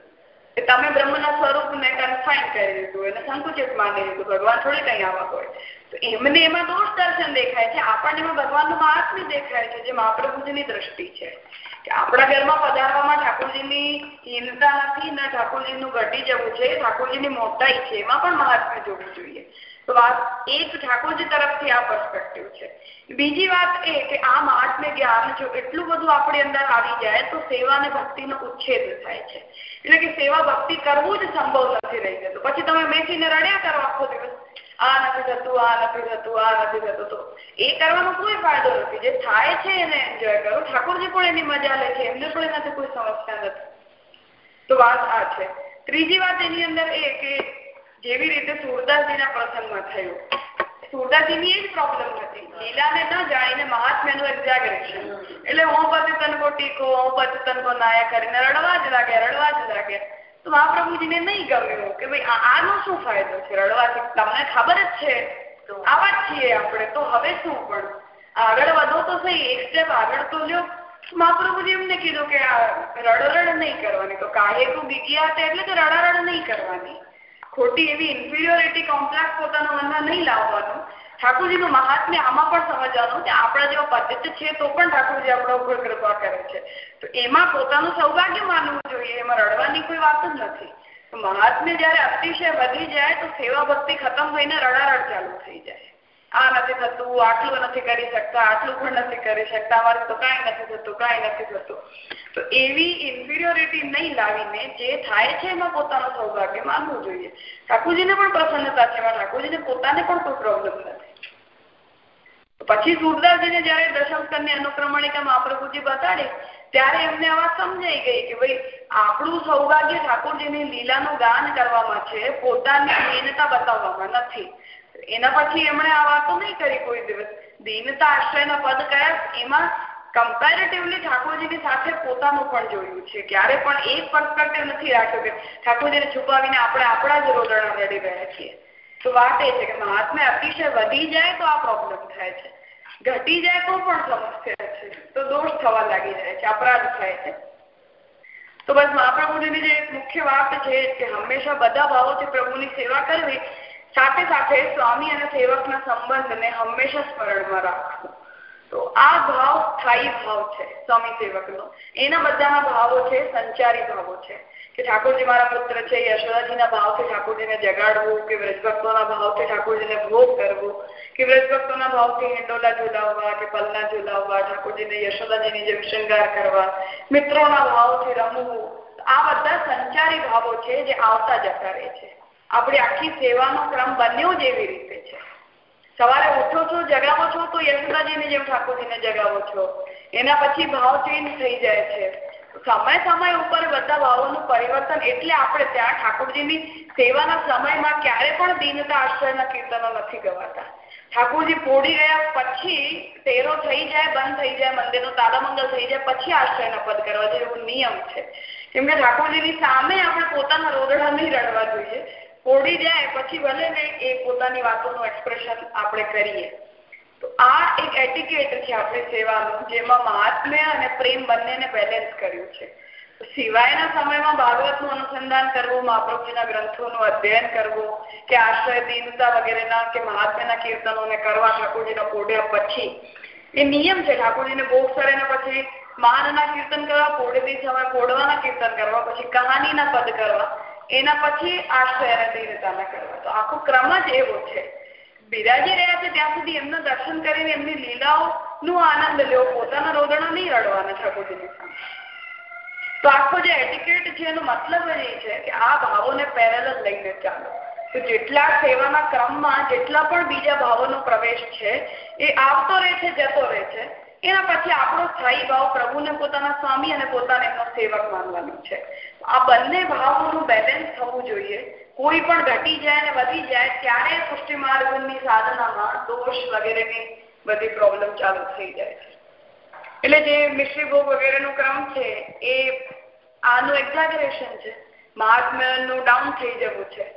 તમે બ્રહ્મના સ્વરૂપને કન્ફાઇન કરી દીધું, એને સંકુચિત માની લીધું, ભગવાન થોડી કઈ આવા હોય. તો એમને એમાં દોષ દર્શન દેખાય છે, આપણને એમાં ભગવાનનું મહાત્મ્ય દેખાય છે જે મહાપ્રભુજીની દ્રષ્ટિ છે. આપણા ઘરમાં પધારવામાં ઠાકોરજીની હીનતા નથી, ને ઠાકોરજીનું ઘટી જવું છે, ઠાકોરજીની મોટાઈ છે, એમાં પણ મહાત્મ્ય જોવું જોઈએ. તો વાત એક ઠાકોરજી તરફથી આ પર્સપેક્ટિવ છે. બીજી વાત એ કે આ મહાત્મ્ય જ્ઞાન જો એટલું બધું આપણી અંદર આવી જાય, તો સેવા અને ભક્તિનો ઉચ્છેદ થાય છે. એટલે કે સેવા ભક્તિ કરવું જ સંભવ નથી રહી જતું. પછી તમે બેસીને રડ્યા કરો આખો દિવસ. આ નથી થતું આ નથી થતું આ નથી થતું તો એ કરવાનો કોઈ ફાયદો નથી. જે થાય છે એને એન્જોય કરો. ઠાકોરજી પણ એની મજા લે છે. એમને પણ એનાથી કોઈ સમસ્યા નથી. તો વાત આ છે. ત્રીજી વાત એની અંદર એ કે જેવી રીતે સુરદાસજીના પ્રસંગમાં થયું. સુરદાસજીની એ જ પ્રોબ્લેમ હતી. લીલાને ન જાણીને મહાત્મ્યનું એક્ઝાગરેશન એટલે હું પતિ તનકો ટીકો હું પતિ તનકો નાયા કરીને રડવા જ લાગે રડવા જ લાગે તો મહાપ્રભુજીને નહીં ગમ્યું કે ભાઈ આનો શું ફાયદો છે? રડવાથી તમને ખબર જ છે. આવા જ છીએ આપણે. તો હવે શું પણ? આગળ વધો તો સહી એક સ્ટેપ આગળ તો લ્યો. મહાપ્રભુજી એમને કીધું કે રડરડ નહીં કરવાની. તો કાહે તું બીગી હતા એટલે કે રડારડ નહીં કરવાની? ખોટી એવી ઇન્ફિરિયોરિટી કોમ્પ્લેક્સ પોતાના મનમાં નહીં લાવવાનું. ઠાકોરજીનું મહાત્મ્ય આમાં પણ સમજવાનું કે આપણા જેવા પતિત છે તો પણ ઠાકોરજી આપણો ઉપર કૃપા કરે છે. તો એમાં પોતાનું સૌભાગ્ય માનવું જોઈએ, એમાં રડવાની કોઈ વાત જ નથી. મહાત્મ્ય જયારે અતિશય વધી જાય તો સેવા ભક્તિ ખતમ થઈને રડારડ ચાલુ થઈ જાય. આ નથી થતું, આટલું નથી કરી શકતા, આટલું પણ નથી કરી શકતા, અમારે તો કાંઈ નથી થતું, કાંઈ નથી થતું. તો એવી ઇન્ફિરિયોરિટી નહીં લાવીને જે થાય છે એમાં પોતાનું સૌભાગ્ય માનવું જોઈએ. ઠાકોરજીને પણ પ્રસન્નતા છે, એમાં પોતાને પણ કોઈ પ્રોબ્લેમ નથી. પછી સુરદાસજીને જયારે દશમ કન્યા અનુક્રમણિકા મહાપ્રભુજી બતાડે, ત્યારે એમને આ વાત સમજાઈ ગઈ કે ભાઈ, આપણું સૌભાગ્ય ઠાકોરજીની લીલાનું ગાન કરવામાં છે, પોતાની દીનતા બતાવવામાં નથી. એના પછી એમણે આ વાતો નહીં કરી કોઈ દિવસ. દીનતા આશ્રયના પદ કયા? એમાં કમ્પેરેટિવલી ઠાકોરજીની સાથે પોતાનું પણ જોયું છે. ક્યારે પણ એક પર્સપેક્ટિવ નથી રાખ્યો કે ઠાકોરજીને છુપાવીને આપણે આપણા જ રોદણા રડી રહ્યા છીએ. તો વાત એ છે કે મહાત્મા અતિશય વધી જાય તો આ પ્રોબ્લેમ થાય છે. ઘટી જાય તો પણ સમસ્યા છે. તો દોષ થવા લાગી જાય છે, અપરાધ થાય છે. તો બસ મહાપ્રભુજીની જે મુખ્ય વાત છે કે હંમેશા બધા ભાવોથી પ્રભુની સેવા કરવી, સાથે સાથે સ્વામી અને સેવકના સંબંધને હંમેશા સ્મરણમાં રાખવું. તો આ ભાવ સ્થાયી ભાવ છે, સ્વામી સેવકનો. એના બધાના ભાવો છે, સંચારી ભાવો છે. કે ઠાકોરજી મારા પુત્ર છે યશોદાજીના ભાવથી ઠાકોરજીને જગાડવું કે વ્રજભક્તોના ભાવથી ઠાકોરજીને ભોગ કરવો કે વ્રજભક્તોના ભાવથી હિંડોલા ઝુલાવવા કે પલના ઝુલાવવા, ઠાકોરજીને યશોદાજીની જેમ શૃંગાર કરવા, મિત્રોના ભાવથી રમવું, આ બધા સંચારી ભાવો છે જે આવતા જતા રહે છે. આપણી આખી સેવાનો ક્રમ બન્યો જ એવી રીતે છે. સવારે ઉઠો છો, જગાવો છો, તો યશોદાજીની જેમ ઠાકોરજીને જગાવો છો. એના પછી ભાવ ચેન્જ થઈ જાય છે. સમય સમય ઉપર બધા ભાવોનું પરિવર્તન એટલે આપણે ત્યાં ઠાકોરજીની સેવાના સમયમાં ક્યારે પણ દિનતા આશ્રયના કીર્તનો નથી ગવાતા. ઠાકોરજી પોડી ગયા પછી તેરો થઈ જાય, બંધ થઈ જાય, મંદિરનો તાલામંગલ થઈ જાય, પછી આશ્રયના પદ કરવા જોઈએ એવું નિયમ છે. કેમ કે ઠાકોરજીની સામે આપણે પોતાના રોદડા નહીં રડવા જોઈએ. પોડી જાય પછી ભલે ને એ પોતાની વાતોનું એક્સપ્રેશન આપણે કરીએ. આ એક એટિકેટ છે આપણી સેવાનું જેમાં મહાત્મ્ય અને પ્રેમ બંનેને બેલેન્સ કર્યું છે. સિવાયના સમયમાં ભાગવતનું અનુસંધાન કરવું, મહાપ્રભુજીના ગ્રંથોનું અધ્યયન કરવું, કે આશ્રય દીનતા વગેરેના, કે મહાત્મ્યના કીર્તનોને કરવા ઠાકોરજીના પોડ્યા પછી, એ નિયમ છે. ઠાકોરજીને ભોગ સરે પછી માનના કીર્તન કરવા પોડેથી સમય પોડવાના કીર્તન કરવા, પછી કહાનીના પદ કરવા, એના પછી આશ્રય અને દીનતાના કરવા. તો આખો ક્રમ જ એવો છે. બિરાજી રહ્યા છે ત્યાં સુધી એમના દર્શન કરીને એમની લીલાઓનો આનંદ લેવો પોતાના રોદણા નહીં રડવાના ઠાકોરજીની સામે તો આખો જે એટિકેટ છે એનો મતલબ જ એ છે કે આ ભાવોને પેરેલ લઈને ચાલો. તો જેટલા સેવાના ક્રમમાં જેટલા પણ બીજા ભાવોનો પ્રવેશ છે, એ આવતો રહે છે, જતો રહે છે, એના પછી આપણો સ્થાયી ભાવ પ્રભુને પોતાના સ્વામી અને પોતાને એમનો સેવક માનવાનો છે. આ બંને ભાવોનું બેલેન્સ થવું જોઈએ. કોઈ પણ ઘટી જાય અને વધી જાય, ત્યારે પુષ્ટિ માર્ગની સાધનામાં દોષ વગેરેની બધી પ્રોબ્લેમ ચાલુ થઈ જાય છે. એટલે જે મિશ્રી ભોગ વગેરેનો ક્રમ છે, એ આનું એક્ઝાગરેશન છે. મહાત્મ્યનું ડાઉન થઈ જવું છે.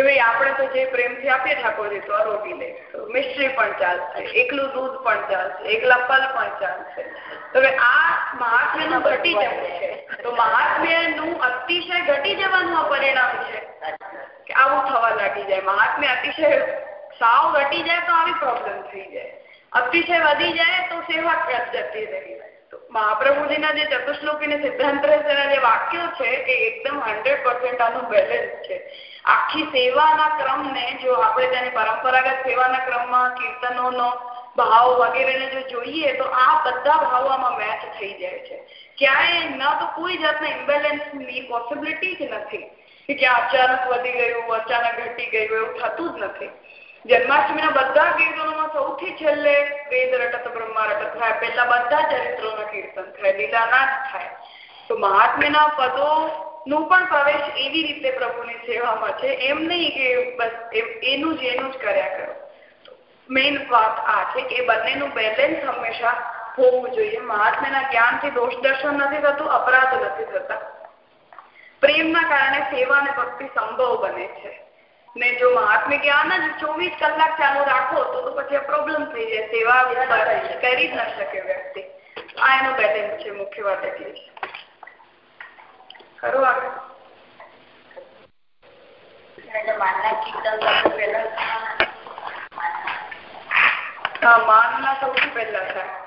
કે ભાઈ, આપણે તો જે પ્રેમથી આપીએ ઠાકોરજી, તો આરોગી લે. મિશ્રી પણ ચાલશે, એકલું દૂધ પણ ચાલશે, એકલા ફલ પણ ચાલશે. તો હવે આ મહાત્મ્યનું ઘટી જવું છે. તો મહાત્મ્યનું અતિશય ઘટી જવાનું આ પરિણામ છે. કે આવું થવા લાગી જાય. મહાત્મ્ય અતિશય સાવ ઘટી જાય તો આવી પ્રોબ્લેમ થઈ જાય. અતિશય વધી જાય તો સેવા જતી રહી મહાપ્રભુજીના જે ચતુશ્લોકી સિદ્ધાંત સિદ્ધાંત જે વાક્યો છે એ એકદમ હંડ્રેડ પર્સન્ટ આનું બેલેન્સ છે. આખી સેવાના ક્રમને જો આપણે તેની પરંપરાગત સેવાના ક્રમમાં કીર્તનોનો ભાવ વગેરેને જો જોઈએ તો આ બધા ભાવો આમાં મેચ થઈ જાય છે. ક્યાંય ન તો કોઈ જાતના ઇમ્બેલેન્સની પોસિબિલિટી જ નથી. કે અચાનક વધી ગયું, અચાનક ઘટી ગયું, એવું થતું જ નથી. જન્માષ્ટમીના બધા કીર્તનોમાં સૌથી છેલ્લે વેદ, રટત, બ્રહ્મા, રટત થાય. પહેલા બધા ચરિત્રોના કીર્તન થાય લીલાના થાય. તો મહાત્મ્યના પદો નું પણ પ્રવેશ એવી રીતે પ્રભુની સેવામાં છે. એમ નહીં કે બસ એનું જ એનું જ કર્યા કરો. મેઇન વાત આ છે કે બંનેનું બેલેન્સ હંમેશા હોવું જોઈએ. મહાત્મ્યના જ્ઞાનથી દોષ દર્શન નથી થતું, અપરાધ નથી થતા. પ્રેમના કારણે સેવા અને ભક્તિ સંભવ બને છે. ને જો મહાત્મ્ય જ્ઞાન જ ચોવીસ કલાક ચાલુ રાખો તો તો પછી પ્રોબ્લેમ થઈ જાય. સેવા કરી જ ન શકે વ્યક્તિ. આ એનું છે મુખ્ય વાત એટલી છે ખરું આગળ? માનના સૌથી પહેલા થાય.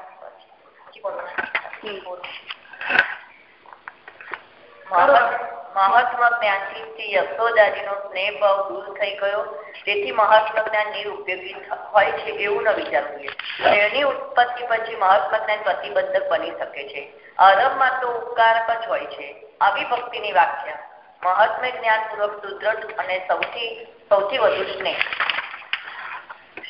મહાત્મા જ્ઞાનથી યશોદાજીનો સ્નેહ ભાવ દૂર થઈ ગયો. તેથી મહાત્મા જ્ઞાન નિરુપયોગી હોય છે એવું ન વિચારવું જોઈએ એની ઉત્પત્તિ પછી મહાત્મા જ્ઞાન પ્રતિબંધક બની શકે છે. આરંભમાં તો ઉપકારક જ હોય છે. આવી ભક્તિની વ્યાખ્યા. મહાત્મ્ય જ્ઞાન પૂર્વક સુદ્રઢ અને સૌથી સૌથી વધુ સ્નેહ.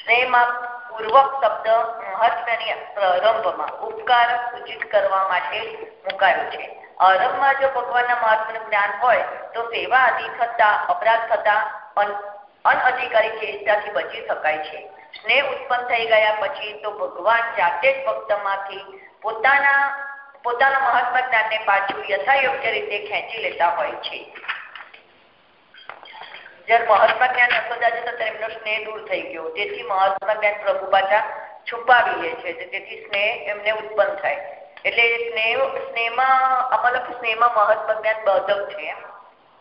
સ્નેહમાં પૂર્વક શબ્દ મહાત્મ્યની પ્રારંભમાં ઉપકાર સૂચિત કરવા માટે મુકાયો છે. આરંભમાં જો ભગવાનના મહાત્માનું જ્ઞાન હોય, તો સેવા આદિ થતા, અપરાધ થતા અનઅધિકારી ચેષ્ટાથી બચી શકાય છે. સ્નેહ ઉત્પન્ન થઈ ગયા પછી તો ભગવાન જાતે જ ભક્તમાંથી પોતાના પોતાના મહાત્મા જ્ઞાનને પાછું યથાયોગ્ય રીતે ખેંચી લેતા હોય છે. જ્યારે મહાત્મા જ્ઞાન યશોદા જતા ત્યારે એમનો સ્નેહ દૂર થઈ ગયો. તેથી મહાત્મા જ્ઞાન પ્રભુ પાછા છુપાવી લે છે. તેથી સ્નેહ એમને ઉત્પન્ન થાય. એટલે સ્નેહ સ્નેહમાં અમલક સ્નેહમાં મહત્વ જ્ઞાન બાધક છે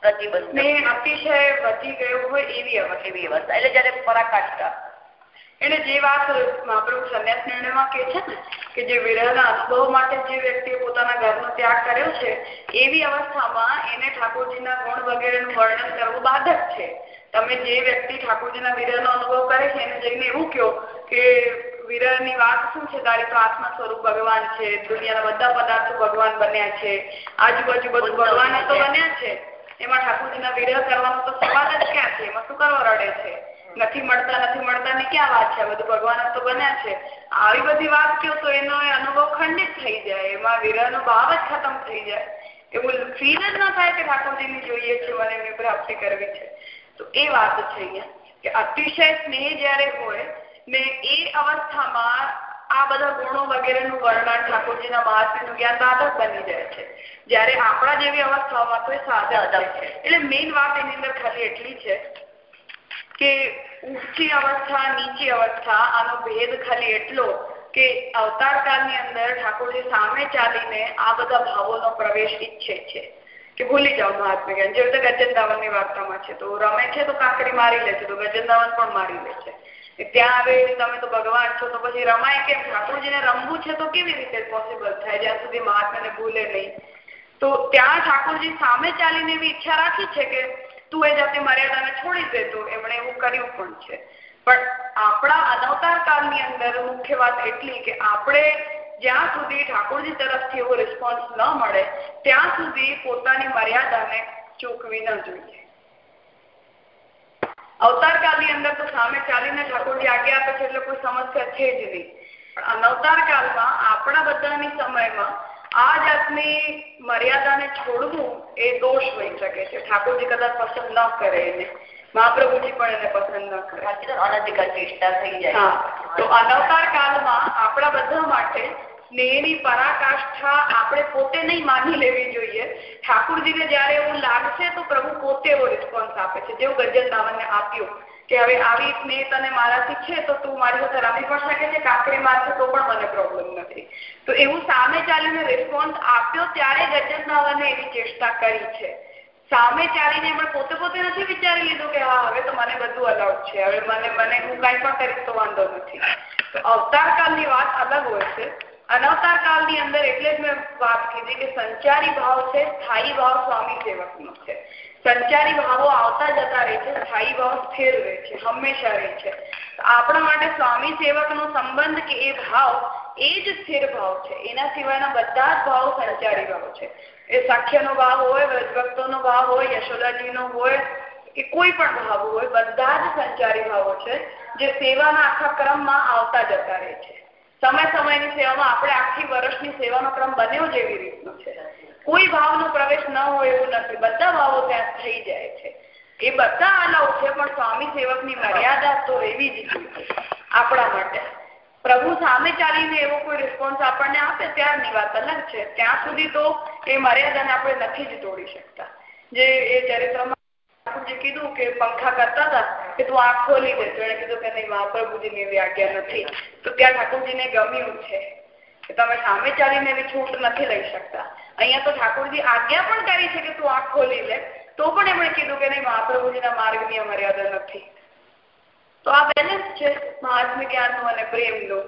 પ્રતિબંધ સ્નેહ અતિશય વધી ગયો હોય એવી એવી અવસ્થા. એટલે જયારે પરાકાષ્ઠા એટલે જે વાત મહાપ્રભુ સંન્યાસ નિર્ણયમાં કે છે ને કે જે વિરહના અનુભવ માટે જે વ્યક્તિએ પોતાના ઘરનો ત્યાગ કર્યો છે એવી અવસ્થામાં એને ઠાકોરજીના ગુણ વગેરેનું વર્ણન કરવું બાધક છે. તમે જે વ્યક્તિ ઠાકોરજીના વિરહનો અનુભવ કરે છે એને જઈને એવું કહો કે વિરહની વાત શું છે? તારી તો આત્મા સ્વરૂપ ભગવાન છે દુનિયાના બધા પદાર્થો ભગવાન બન્યા છે આજુબાજુ બધું ભગવાન તો બન્યા છે. એમાં ઠાકોરજીના વિરહ કરવાનો તો સવાલ જ ક્યાં છે? એમાં શું કરવા રડે છે? નથી મળતા નથી મળતા ને ક્યાં વાત છે? બધું ભગવાન તો બન્યા છે. આવી બધી વાત કહો તો એનો અનુભવ ખંડિત થઈ જાય. એમાં વિરહનો ભાવ જ ખતમ થઈ જાય. એવું ફીલ જ ન થાય કે ઠાકોરજીની જોઈએ છે મને એમની પ્રાપ્તિ કરવી છે. તો એ વાત છે અહીંયા કે અતિશય સ્નેહ જયારે હોય ને એ અવસ્થામાં આ બધા ગુણો વગેરેનું વર્ણન ઠાકોરજીના મહાત્મ્યનું જ્ઞાન બાધક બની જાય છે. જ્યારે આપણા જેવી અવસ્થાઓમાં તો એ સાધક છે. એટલે મેઇન વાત એની અંદર ખાલી એટલી છે કે ઊંચી અવસ્થા, નીચી અવસ્થા, આનો ભેદ ખાલી એટલો કે અવતાર કાળની અંદર ઠાકોરજી સામે ચાલીને આ બધા ભાવોનો પ્રવેશ ઈચ્છે છે. કે ભૂલી જાઓ મહાત્મા જેવી રીતે ગજનદાવનની વાર્તામાં છે, તો રમે છે તો કાંકરી મારી લે છે તો ગજનદાવન પણ મારી લે છે. ત્યાં આવે, તમે તો ભગવાન છો, તો પછી રમાય કેમ? ઠાકોરજીને રમવું છે તો કેવી રીતે પોસિબલ થાય? જ્યાં સુધી મહાત્માને ભૂલે નહીં. તો ત્યાં ઠાકોરજી સામે ચાલીને એવી ઈચ્છા રાખી છે કે તું એ જાતે મર્યાદાને છોડી દેતો એમણે એવું કર્યું પણ છે. પણ આપણા અનવતાર કાળની અંદર મુખ્ય વાત એટલી કે આપણે જ્યાં સુધી ઠાકોરજી તરફથી એવો રિસ્પોન્સ ન મળે, ત્યાં સુધી પોતાની મર્યાદાને ચૂકવી ન જોઈએ. અવતાર કાળની અંદર તો સામે ચાલીને ઠાકોરજી આજ્ઞા આપે છે એટલે કોઈ સમસ્યા છે જ નહીં. પણ અનવતાર કાળમાં આપણા બધાની સમયમાં આ જાતની મર્યાદાને છોડવું એ દોષ હોઈ શકે છે. ઠાકોરજી કદાચ પસંદ ન કરે એને. મહાપ્રભુજી પણ એને પસંદ ન કરે. અનધિકાર ચેષ્ટા થઈ જાય. તો અનવતાર કાળમાં આપણા બધા માટે સ્નેહની પરાકાષ્ઠા આપણે પોતે નહીં માની લેવી જોઈએ. ઠાકુરજીને જ્યારે એવું લાગશે તો પ્રભુ પોતે એવો રિસ્પોન્સ આપે છે. જેવું ગજન દાવનને આપ્યું. કે હવે આવી સ્નેહ તને મારાથી છે તો તું મારી સાથે રમી પણ શકે છે, કાંકરી મારશે તો પણ મને પ્રોબ્લેમ નથી. તો એવું સામે ચાલીને રિસ્પોન્સ આપ્યો ત્યારે ગજન દાવને એવી ચેષ્ટા કરી છે. સામે ચાલીને એમણે પોતે પોતે નથી વિચારી લીધું કે હા, હવે તો મને બધું અલાઉડ છે, હવે મને મને હું કાંઈ પણ કરીશ તો વાંધો નથી. તો અવતાર કાળની વાત અલગ હોય છે. અનવતાર કાળની અંદર એટલે જ મેં વાત કીધી કે સંચારી ભાવ છે, સ્થાયી ભાવ સ્વામી સેવકનો છે. સંચારી ભાવો આવતા જતા રહે છે, સ્થાયી ભાવ સ્થિર રહે છે, હંમેશા રહે છે. આપણા માટે સ્વામી સેવકનો સંબંધ કે એ ભાવ એ જ સ્થિર ભાવ છે. એના સિવાયના બધા જ ભાવ સંચારી ભાવ છે. એ સાખ્યનો ભાવ હોય વ્રજભક્તોનો ભાવ હોય, યશોદાજીનો હોય કે કોઈ પણ ભાવ હોય, બધા જ સંચારી ભાવો છે, જે સેવાના આખા ક્રમમાં આવતા જતા રહે છે. સમય સમયની સેવામાં આપણે આખી વર્ષની સેવાનો ક્રમ બન્યો જેવી રીતનો છે. કોઈ ભાવનો પ્રવેશ ન હોય એવું નથી. બધા ભાવો ત્યાં થઈ જાય છે. એ બધા અલાઉ છે પણ સ્વામી સેવકની મર્યાદા તો એવી જ આપણા માટે. પ્રભુ સામે ચાલીને એવો કોઈ રિસ્પોન્સ આપણને આપે ત્યારની વાત અલગ છે. ત્યાં સુધી તો એ મર્યાદાને આપણે નથી જ તોડી શકતા. જે એ ચરિત્રમાં કીધું કે પંખા કરતા હતા કે તું આંખ ખોલી દે. તો કીધું કે નહીં મહાપ્રભુજીની એવી નથી. તો ત્યાં ઠાકોરજીને ગમ્યું છે તમે સામે ચાલીને એવી છૂટ નથી લઈ શકતા. અહીંયા તો ઠાકોરજી આજ્ઞા પણ કરી છે કે તું આંખ ખોલી લે. તો પણ એમણે કીધું કે નહીં, મહાપ્રભુજીના માર્ગની મર્યાદા નથી. તો આ બેલેન્સ છે, મહાત્મ્ય જ્ઞાનનું અને પ્રેમનું.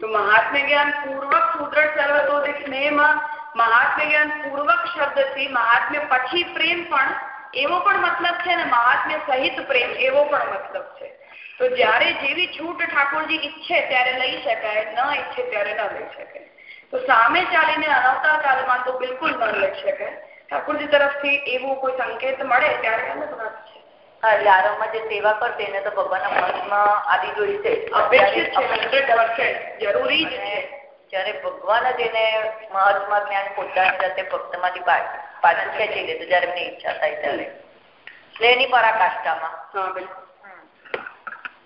તો મહાત્મ્ય જ્ઞાન પૂર્વક સુદ્રઢ સર્વતોધિક સ્નેહમાં, મહાત્મ્ય જ્ઞાન પૂર્વક શબ્દથી, મહાત્મ્ય પછી પ્રેમ પણ, એવો પણ મતલબ છે ને મહાત્મ્ય સહિત પ્રેમ, એવો પણ મતલબ છે. તો જ્યારે જેવી છૂટ ઠાકોરજી ઈચ્છે, ત્યારે લઈ શકાય, ન ઈચ્છે, ત્યારે ન લઈ શકાય. તો સામે ચાલીને અનવતાર કાળમાં તો બિલકુલ ન લઈ શકાય ઠાકોરજી તરફથી એવો કોઈ સંકેત મળે ત્યારે અલગ વાત છે. આરંભમાં જે સેવા કરશે એને તો ભગવાનના મનમાં આદિ જોઈશે છે. જરૂરી જ્યારે ભગવાન જ એને મહાત્મા જ્ઞાન પોતાની જાતે ભક્તમાંથી પાછું ખેંચી લે જયારે એમની ઈચ્છા થાય ત્યારે. એટલે એની પરાકાષ્ઠામાં.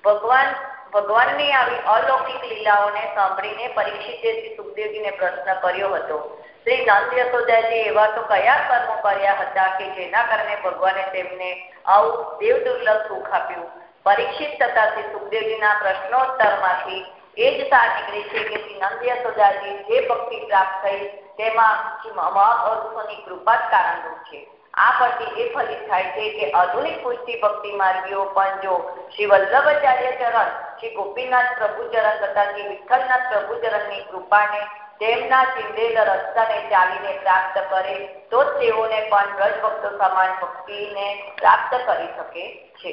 ભગવાન ભગવાનની આવી અલૌકિક લીલાઓને સાંભળીને પરીક્ષિતે સુખદેવજીને પ્રશ્ન કર્યો હતો. શ્રી નંદ યશોદાજી એવા તો કયા કર્મો કર્યા હતા કે જેના કારણે ભગવાને તેમને આવું દેવ દુર્લભ સુખ આપ્યું? પરીક્ષિત તથા શ્રી સુખદેવજીના પ્રશ્નોત્તરમાંથી એ જ સાર નીકળે છે કે શ્રી નંદ યશોદાજી જે ભક્તિ પ્રાપ્ત થઈ તેમાં મહાપુરુષોની કૃપા જ કારણરૂપ છે. આ પરથી એ ફલિત થાય છે કે આધુનિક પુષ્ટિ ભક્તિ માર્ગીઓ પણ જો શ્રી વલ્લભાચાર્ય ચરણ શ્રી ગોપીનાથ પ્રભુચરણ તથા શ્રી વિઠ્ઠલનાથ પ્રભુચરણની કૃપાને તેમના ચિંદેલ રસ્તાને ચાલીને પ્રાપ્ત કરે, તો જ તેઓને પણ બ્રજ ભક્તો સમાન ભક્તિને પ્રાપ્ત કરી શકે છે.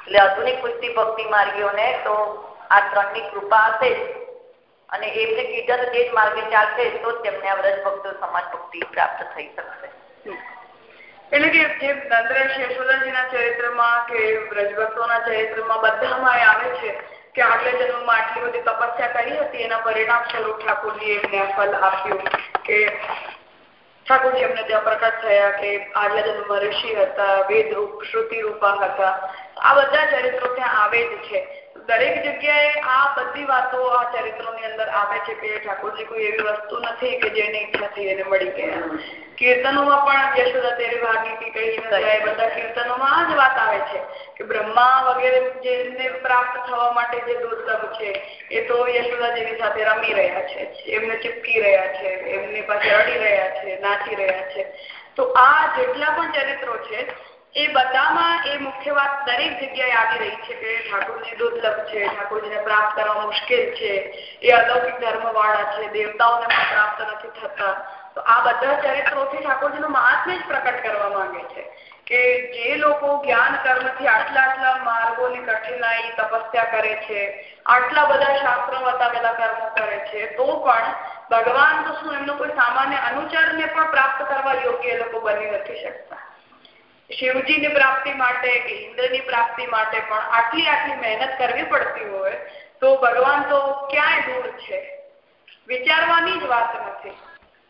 એટલે આધુનિક પુષ્ટિ ભક્તિ માર્ગીઓને તો આ ત્રણની કૃપા હશે અને એમને કીધા તો જ માર્ગે ચાલશે, તો જ તેમને આ વ્રજ ભક્તો સમાન ભક્તિ પ્રાપ્ત થઈ શકશે. એટલે કે જે નંદરાશ યશોદાજીના ચરિત્રમાં કે વ્રજભક્તોના ચરિત્રમાં બધામાં પરિણામ સ્વરૂપ ઠાકોરજી એમને આપ્યું કે ઠાકોરજી એમને ત્યાં પ્રકટ થયા કે આગલા જન્મમાં ઋષિ હતા વેદ રૂપ શ્રુતિ રૂપા હતા. આ બધા ચરિત્રો ત્યાં આવે જ છે. દરેક જગ્યાએ આ બધી વાતો આ ચરિત્રોની અંદર આવે છે કે ઠાકોરજી કોઈ એવી વસ્તુ નથી કે જેની ઈચ્છાથી એને મળી ગયા. કીર્તનોમાં પણ યશોદા તેરી ભાગીતી કહી જાય બધા કીર્તનોમાં આ જ વાત આવે છે કે બ્રહ્મા વગેરે જેને પ્રાપ્ત થવા માટે જે દુર્લભ છે એ તો યશોદાજીની સાથે રમી રહ્યા છે એમને ચીપકી રહ્યા છે એમની પાસે રડી રહ્યા છે નાચી રહ્યા છે. તો આ જેટલા પણ ચરિત્રો છે એ બધામાં એ મુખ્ય વાત દરેક જગ્યાએ આવી રહી છે કે ઠાકોરજી દુર્લભ છે, ઠાકોરજીને પ્રાપ્ત કરવા મુશ્કેલ છે, એ અલૌકિક ધર્મવાળા છે, દેવતાઓને પણ પ્રાપ્ત નથી થતા. તો આ બધા ચરિત્રોથી ઠાકોરજીનું મહાત્મ્ય જ પ્રકટ કરવા માંગે છે કે જે લોકો જ્ઞાન કર્મથી આટલા આટલા માર્ગોની કઠિનાઈ તપસ્યા કરે છે, આટલા બધા શાસ્ત્રો બતાવેલા કર્મો કરે છે, તો પણ ભગવાન તો શું, એમનો કોઈ સામાન્ય અનુચરને પણ પ્રાપ્ત કરવા યોગ્ય એ લોકો બની નથી શકતા. શિવજીની પ્રાપ્તિ માટે કે ઇન્દ્રની પ્રાપ્તિ માટે પણ આટલી આટલી મહેનત કરવી પડતી હોય, તો ભગવાન તો ક્યાંય દૂર છે? વિચારવાની જ વાત નથી.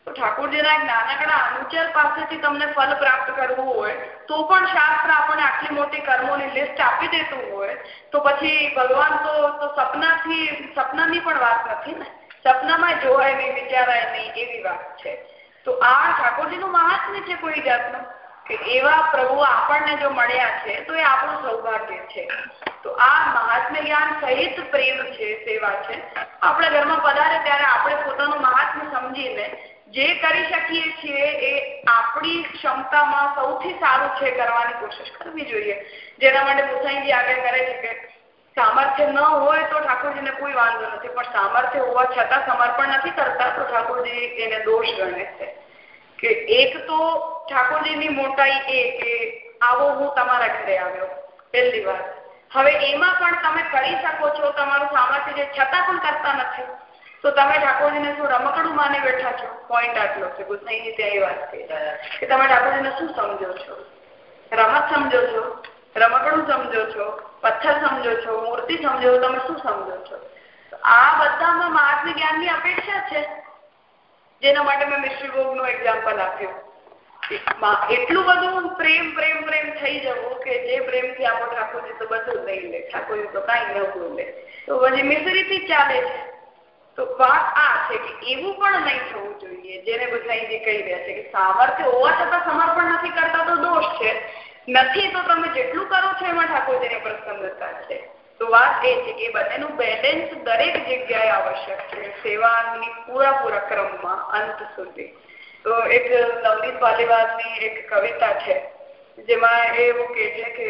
તો ઠાકોરજીના નાનકડા અનુચર પાસેથી તમને ફલ પ્રાપ્ત કરવું હોય, તો પણ શાસ્ત્ર આપણને આટલી મોટી કર્મોની લિસ્ટ આપી દેતું હોય, તો પછી ભગવાન તો તો સપનાથી, સપનાની પણ વાત નથી ને? સપનામાં જોવાય નહીં, વિચારાય નહીં, એવી વાત છે. તો આ ઠાકોરજીનું મહાત્મ્ય છે કોઈ જાતનું? કે એવા પ્રભુ આપણને જો મળ્યા છે, તો એ આપણું સૌભાગ્ય છે. તો આ મહાત્મ્ય જ્ઞાન સહિત પ્રેમ છે, સેવા છે. આપણે ઘરમાં પધારે ત્યારે આપણે પોતાનું મહાત્મ્ય સમજીને જે કરી શકીએ છીએ એ આપણી ક્ષમતામાં સૌથી સારું છે કરવાની કોશિશ કરવી જોઈએ. જેના માટે ગુસાઈજી આગળ કરે છે કે સામર્થ્ય ન હોય તો ઠાકોરજીને કોઈ વાંધો નથી, પણ સામર્થ્ય હોવા છતાં સમર્પણ નથી કરતા તો ઠાકોરજી એને દોષ ગણે છે. કે એક તો ઠાકોરજીની મોટાઈ એ કે આવો હું તમારા ઘરે આવ્યો, પહેલી વાત. હવે એમાં પણ તમે કરી શકો છો, તમારું સામર્થ્ય છે, છતાં પણ કરતા નથી. તો તમે ઠાકોરજીને શું રમકડું માને બેઠા છો? પોઈન્ટ આટલો છે ગુસાઈની ત્યાં એ વાત છે. કે તમે ઠાકોરજીને શું સમજો છો? રમત સમજો છો? રમકડું સમજો છો? પથ્થર સમજો છો? મૂર્તિ સમજો છો? તમે શું સમજો છો? આ બધામાં મહાત્મ્ય જ્ઞાનની અપેક્ષા છે. જેના માટે મેં મિશ્રી ભોગનું એક્ઝામ્પલ આપ્યું. એટલું બધું પ્રેમ પ્રેમ પ્રેમ થઈ જવું કે જે પ્રેમથી આપણો ઠાકોરજી તો બધું લઈ લે, ઠાકોરજી તો કાંઈ ન લે તો પછી મિશ્રીથી ચાલે છે. તો વાત આ છે કે એવું પણ નહીં થવું જોઈએ, જેને બધાજી કહી રહ્યા છે કે સામર્થ્ય હોવા છતાં સમર્પણ નથી કરતા તો દોષ છે. નથી તો તમે જેટલું કરો છો એમાં ઠાકોરજીની પ્રસન્નતા છે. તો વાત એ છે કે બંનેનું બેલેન્સ દરેક જગ્યાએ આવશ્યક છે. સેવાની પૂરા ક્રમમાં અંત સુધી. તો એક નવનીત પાલીવાલની એક કવિતા છે જેમાં એવું કે છે કે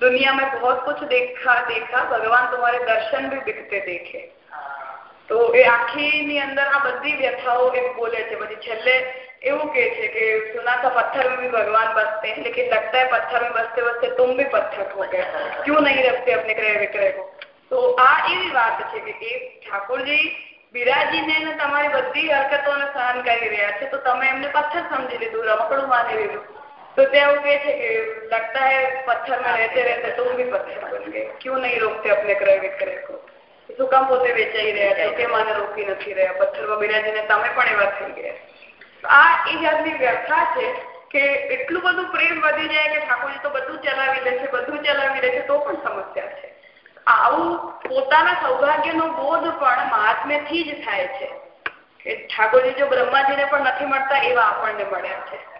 दुनिया में बहुत कुछ देखा देखा भगवान तुम्हारे दर्शन भी बिकते देखे તો એ આખીની અંદર આ બધી વ્યથાઓ એ બોલે છે પછી છેલ્લે એવું કે છે કે સુના सा पत्थर में भी भगवान बसते हैं लेकिन लगता है पत्थर में बसते बसते तुम भी पत्थर हो गए क्यों नहीं रखते अपने क्रय विक्रय को તો આ એવી વાત છે કે એ ઠાકોરજી બિરાજીને તમારી બધી હરકતોને સહન કરી રહ્યા છે તો તમે એમને પથ્થર સમજી લીધું રમકડું માની લીધું તો તે એવું કહે છે કે लगता है पत्थर में रहते रहते तुम भी पत्थर बन गए क्यों नहीं रोकते अपने क्रय विक्रय को શું કામ પોતે વેચાઈ રહ્યા છો કે મને રોકી નથી રહ્યા પથ્થરમાં બિરાજીને તમે પણ એવા થઈ ગયા આ એ જાતની વ્યથા છે કે એટલું બધું પ્રેમ વધી જાય કે ઠાકોરજી તો બધું ચલાવી લે છે બધું ચલાવી લે છે તો પણ સમસ્યા છે આવું પોતાના સૌભાગ્યનો બોધ પણ મહાત્મ્યથી જ થાય છે. કે ઠાકોરજી જો બ્રહ્માજીને પણ નથી મળતા એવા આપણને મળ્યા છે.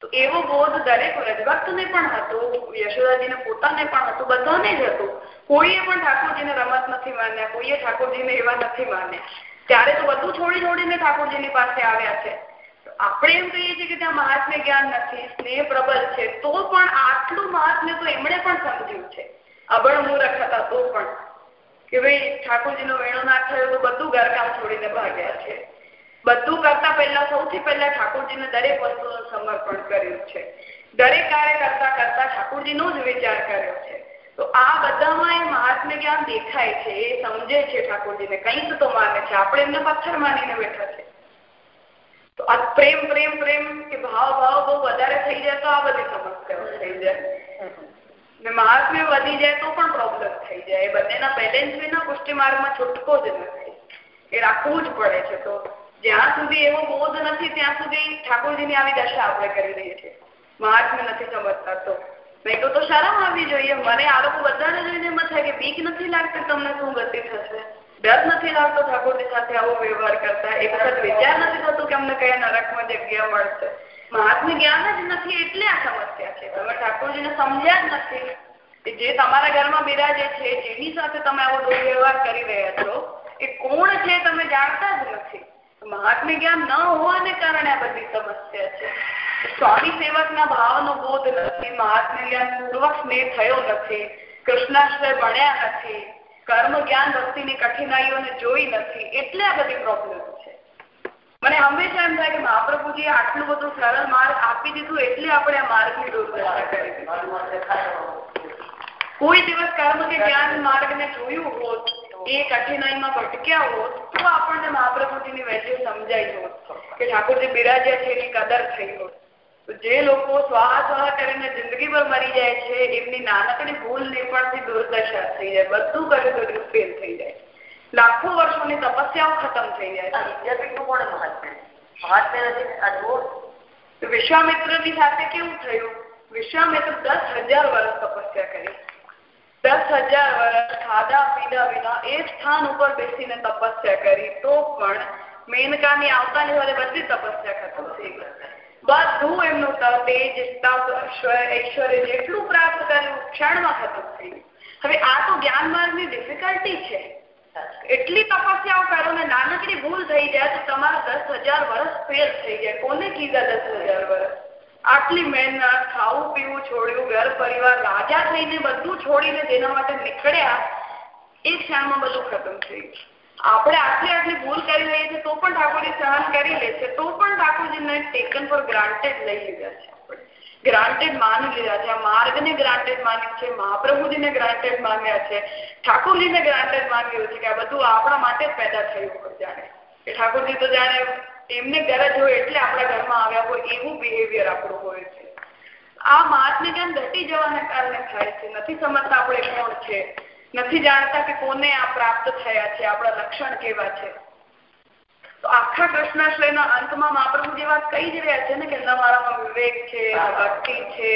તો એવો બોધ દરેક વ્રજભક્તને પણ હતો, યશોદાજીને પોતાને પણ હતું, બધાને જ હતું. કોઈએ પણ ઠાકોરજીને રમત નથી માન્યા, કોઈએ ઠાકોરજીને એવા નથી માન્યા. ત્યારે તો બધું છોડી છોડીને ઠાકોરજીની પાસે આવ્યા છે. આપણે એમ કહીએ છીએ કે ત્યાં મહાત્મ્ય જ્ઞાન નથી, સ્નેહ પ્રબલ છે, તો પણ આટલું મહાત્મ્ય તો એમણે પણ સમજ્યું છે. અબળ મૂરખ હતા તો પણ કે ભાઈ ઠાકોરજીનો વેણો ના થયો તો બધું ઘરકામ છોડીને ભાગ્યા છે. બધું કરતા પહેલા સૌથી પહેલા ઠાકોરજીને દરેક વસ્તુનું સમર્પણ કર્યું છે. દરેક કાર્ય કરતા કરતા ઠાકોરજીનો જ વિચાર કર્યો છે. તો આ બધામાં એ મહાત્મ્ય જ્ઞાન દેખાય છે, એ સમજે છે ઠાકોરજીને. કંઈક તો માને છે. આપણે એમને પથ્થર માનીને બેઠા છે. તો આ પ્રેમ પ્રેમ પ્રેમ કે ભાવ ભાવ બહુ વધારે થઈ જાય તો આ બધી સમસ્યાઓ થઈ જાય. મહાત્મ્ય વધી જાય તો પણ પ્રોબ્લેમ થઈ જાય. એ બંનેના બેલેન્સ વિના પુષ્ટિ માર્ગમાં છૂટકો જ નથી એ રાખવું જ પડે છે. તો જ્યાં સુધી એવો બોધ નથી, ત્યાં સુધી ઠાકોરજીની આવી દશા આપણે કરી રહીએ છીએ. મહાત્મ્ય નથી સમજતા તો. નહીં તો તો શરમ આવવી જોઈએ. મને આ લોકો બધાને જોઈને એમ થાય કે બીક નથી લાગતી તમને શું ગતિ થશે? ડર નથી લાગતો ઠાકોરજી સાથે આવો વ્યવહાર કરતા. એક વખત વિચાર નથી થતો કે અમને કયા નરકમાં જગ્યા મળશે. મહાત્મ્ય જ્ઞાન જ નથી એટલે આ સમસ્યા છે. તમે ઠાકોરજીને સમજ્યા જ નથી કે જે તમારા ઘરમાં બિરાજે છે, જેની સાથે તમે આવો દુર્વ્યવહાર કરી રહ્યા છો, એ કોણ છે તમે જાણતા જ નથી. મહાત્મ્ય જ્ઞાન ન હોવાને કારણે આ બધી સમસ્યા છે. સ્વામી સેવકના ભાવનો બોધ નથી મહાત્મ્ય જ્ઞાન પૂર્વક સ્નેહ થયો નથી, કૃષ્ણાશ્રય ભણ્યા નથી કર્મ જ્ઞાન ભક્તિની કઠિનાઈઓને જોઈ નથી, એટલે આ બધી પ્રોબ્લેમ છે. મને હંમેશા એમ થાય કે મહાપ્રભુજી આટલું બધું સરળ માર્ગ આપી દીધું એટલે આપણે આ દુર્દશા કરી કોઈ દિવસ કર્મ કે જ્ઞાન માર્ગને જોયું હોત, એ કઠિનાઈમાં ભટક્યા હોત, તો આપણને મહાપ્રભુજીની વેલ્યુ સમજાઈ હોત. કે ઠાકોરજી બિરાજ્યા છે, એની કદર થઈ હોત. જે લોકો સ્વાહા સ્વાહા કરીને જિંદગીભર મરી જાય છે, એમની નાનકડી ભૂલ નિર્માણથી દુર્દશા થઈ જાય. બધું કર્યું કર્યું ફેલ થઈ જાય. લાખો વર્ષોની તપસ્યાઓ ખતમ થઈ જાય વિદ્યાપીઠનું કોણ મહાત્મ્ય. મહાત્મ્ય નથી આ જુઓ. વિશ્વામિત્રની સાથે કેવું થયું? વિશ્વામિત્ર દસ હજાર વર્ષ તપસ્યા કરી. દસ હજાર વર્ષ ખાધા પીધા વિના એ સ્થાન ઉપર બેસીને તપસ્યા કરી. તો પણ મેનકાની આવતાની વારે બધી તપસ્યા ખતમ થઈ ગઈ. બધું એમનું તેજ ઐશ્વર્ય જેટલું પ્રાપ્ત કર્યું ક્ષણમાં ખતમ થઈ હવે આ તો જ્ઞાન માર્ગની ડિફિકલ્ટી છે. એટલી તપસ્યાઓ કરો ને નાનકડી ભૂલ થઈ જાય તો તમારા દસ હજાર વર્ષ ફેલ થઈ જાય. કોને કીધા દસ હજાર વર્ષ આટલી મહેનત, ખાવું, પીવું, છોડ્યું, ઘર, પરિવાર, રાજા થઈને બધું છોડીને જેના માટે નીકળ્યા, એ ક્ષણમાં બધું ખતમ થઈ ગયું. આપણે આટલી આટલી ભૂલ કરી લઈએ છીએ, તો પણ ઠાકોરજી સહન કરી લે છે, તો પણ ઠાકોરજીને ટેકન ફોર ગ્રાન્ટેડ લઈ લીધા છે. ગ્રાન્ટેડ માની લીધા છે. માર્ગને ગ્રાન્ટેડ માન્યું છે, મહાપ્રભુજીને ગ્રાન્ટેડ માન્યા છે, ઠાકોરજીને ગ્રાન્ટેડ માન્યું છે કે આ બધું આપણા માટે જ પેદા થયું હોય જાણે. કે ઠાકોરજી તો જાણે એમને ગરજ હોય એટલે આપણા ઘરમાં આવ્યા હોય એવું બિહેવિયર આપણું હોય છે. આ મહાત્મ્ય જ્ઞાન ઘટી જવાના કારણે થાય છે? નથી સમજતા આપણે કોણ છે? નથી જાણતા કે કોને આ પ્રાપ્ત થયા છે, આપણા લક્ષણ કેવા છે? તો આખા કૃષ્ણાશ્રયના અંતમાં મહાપ્રભુ જે વાત કહી જ રહ્યા છે ને કે ન મારામાં વિવેક છે ભક્તિ છે,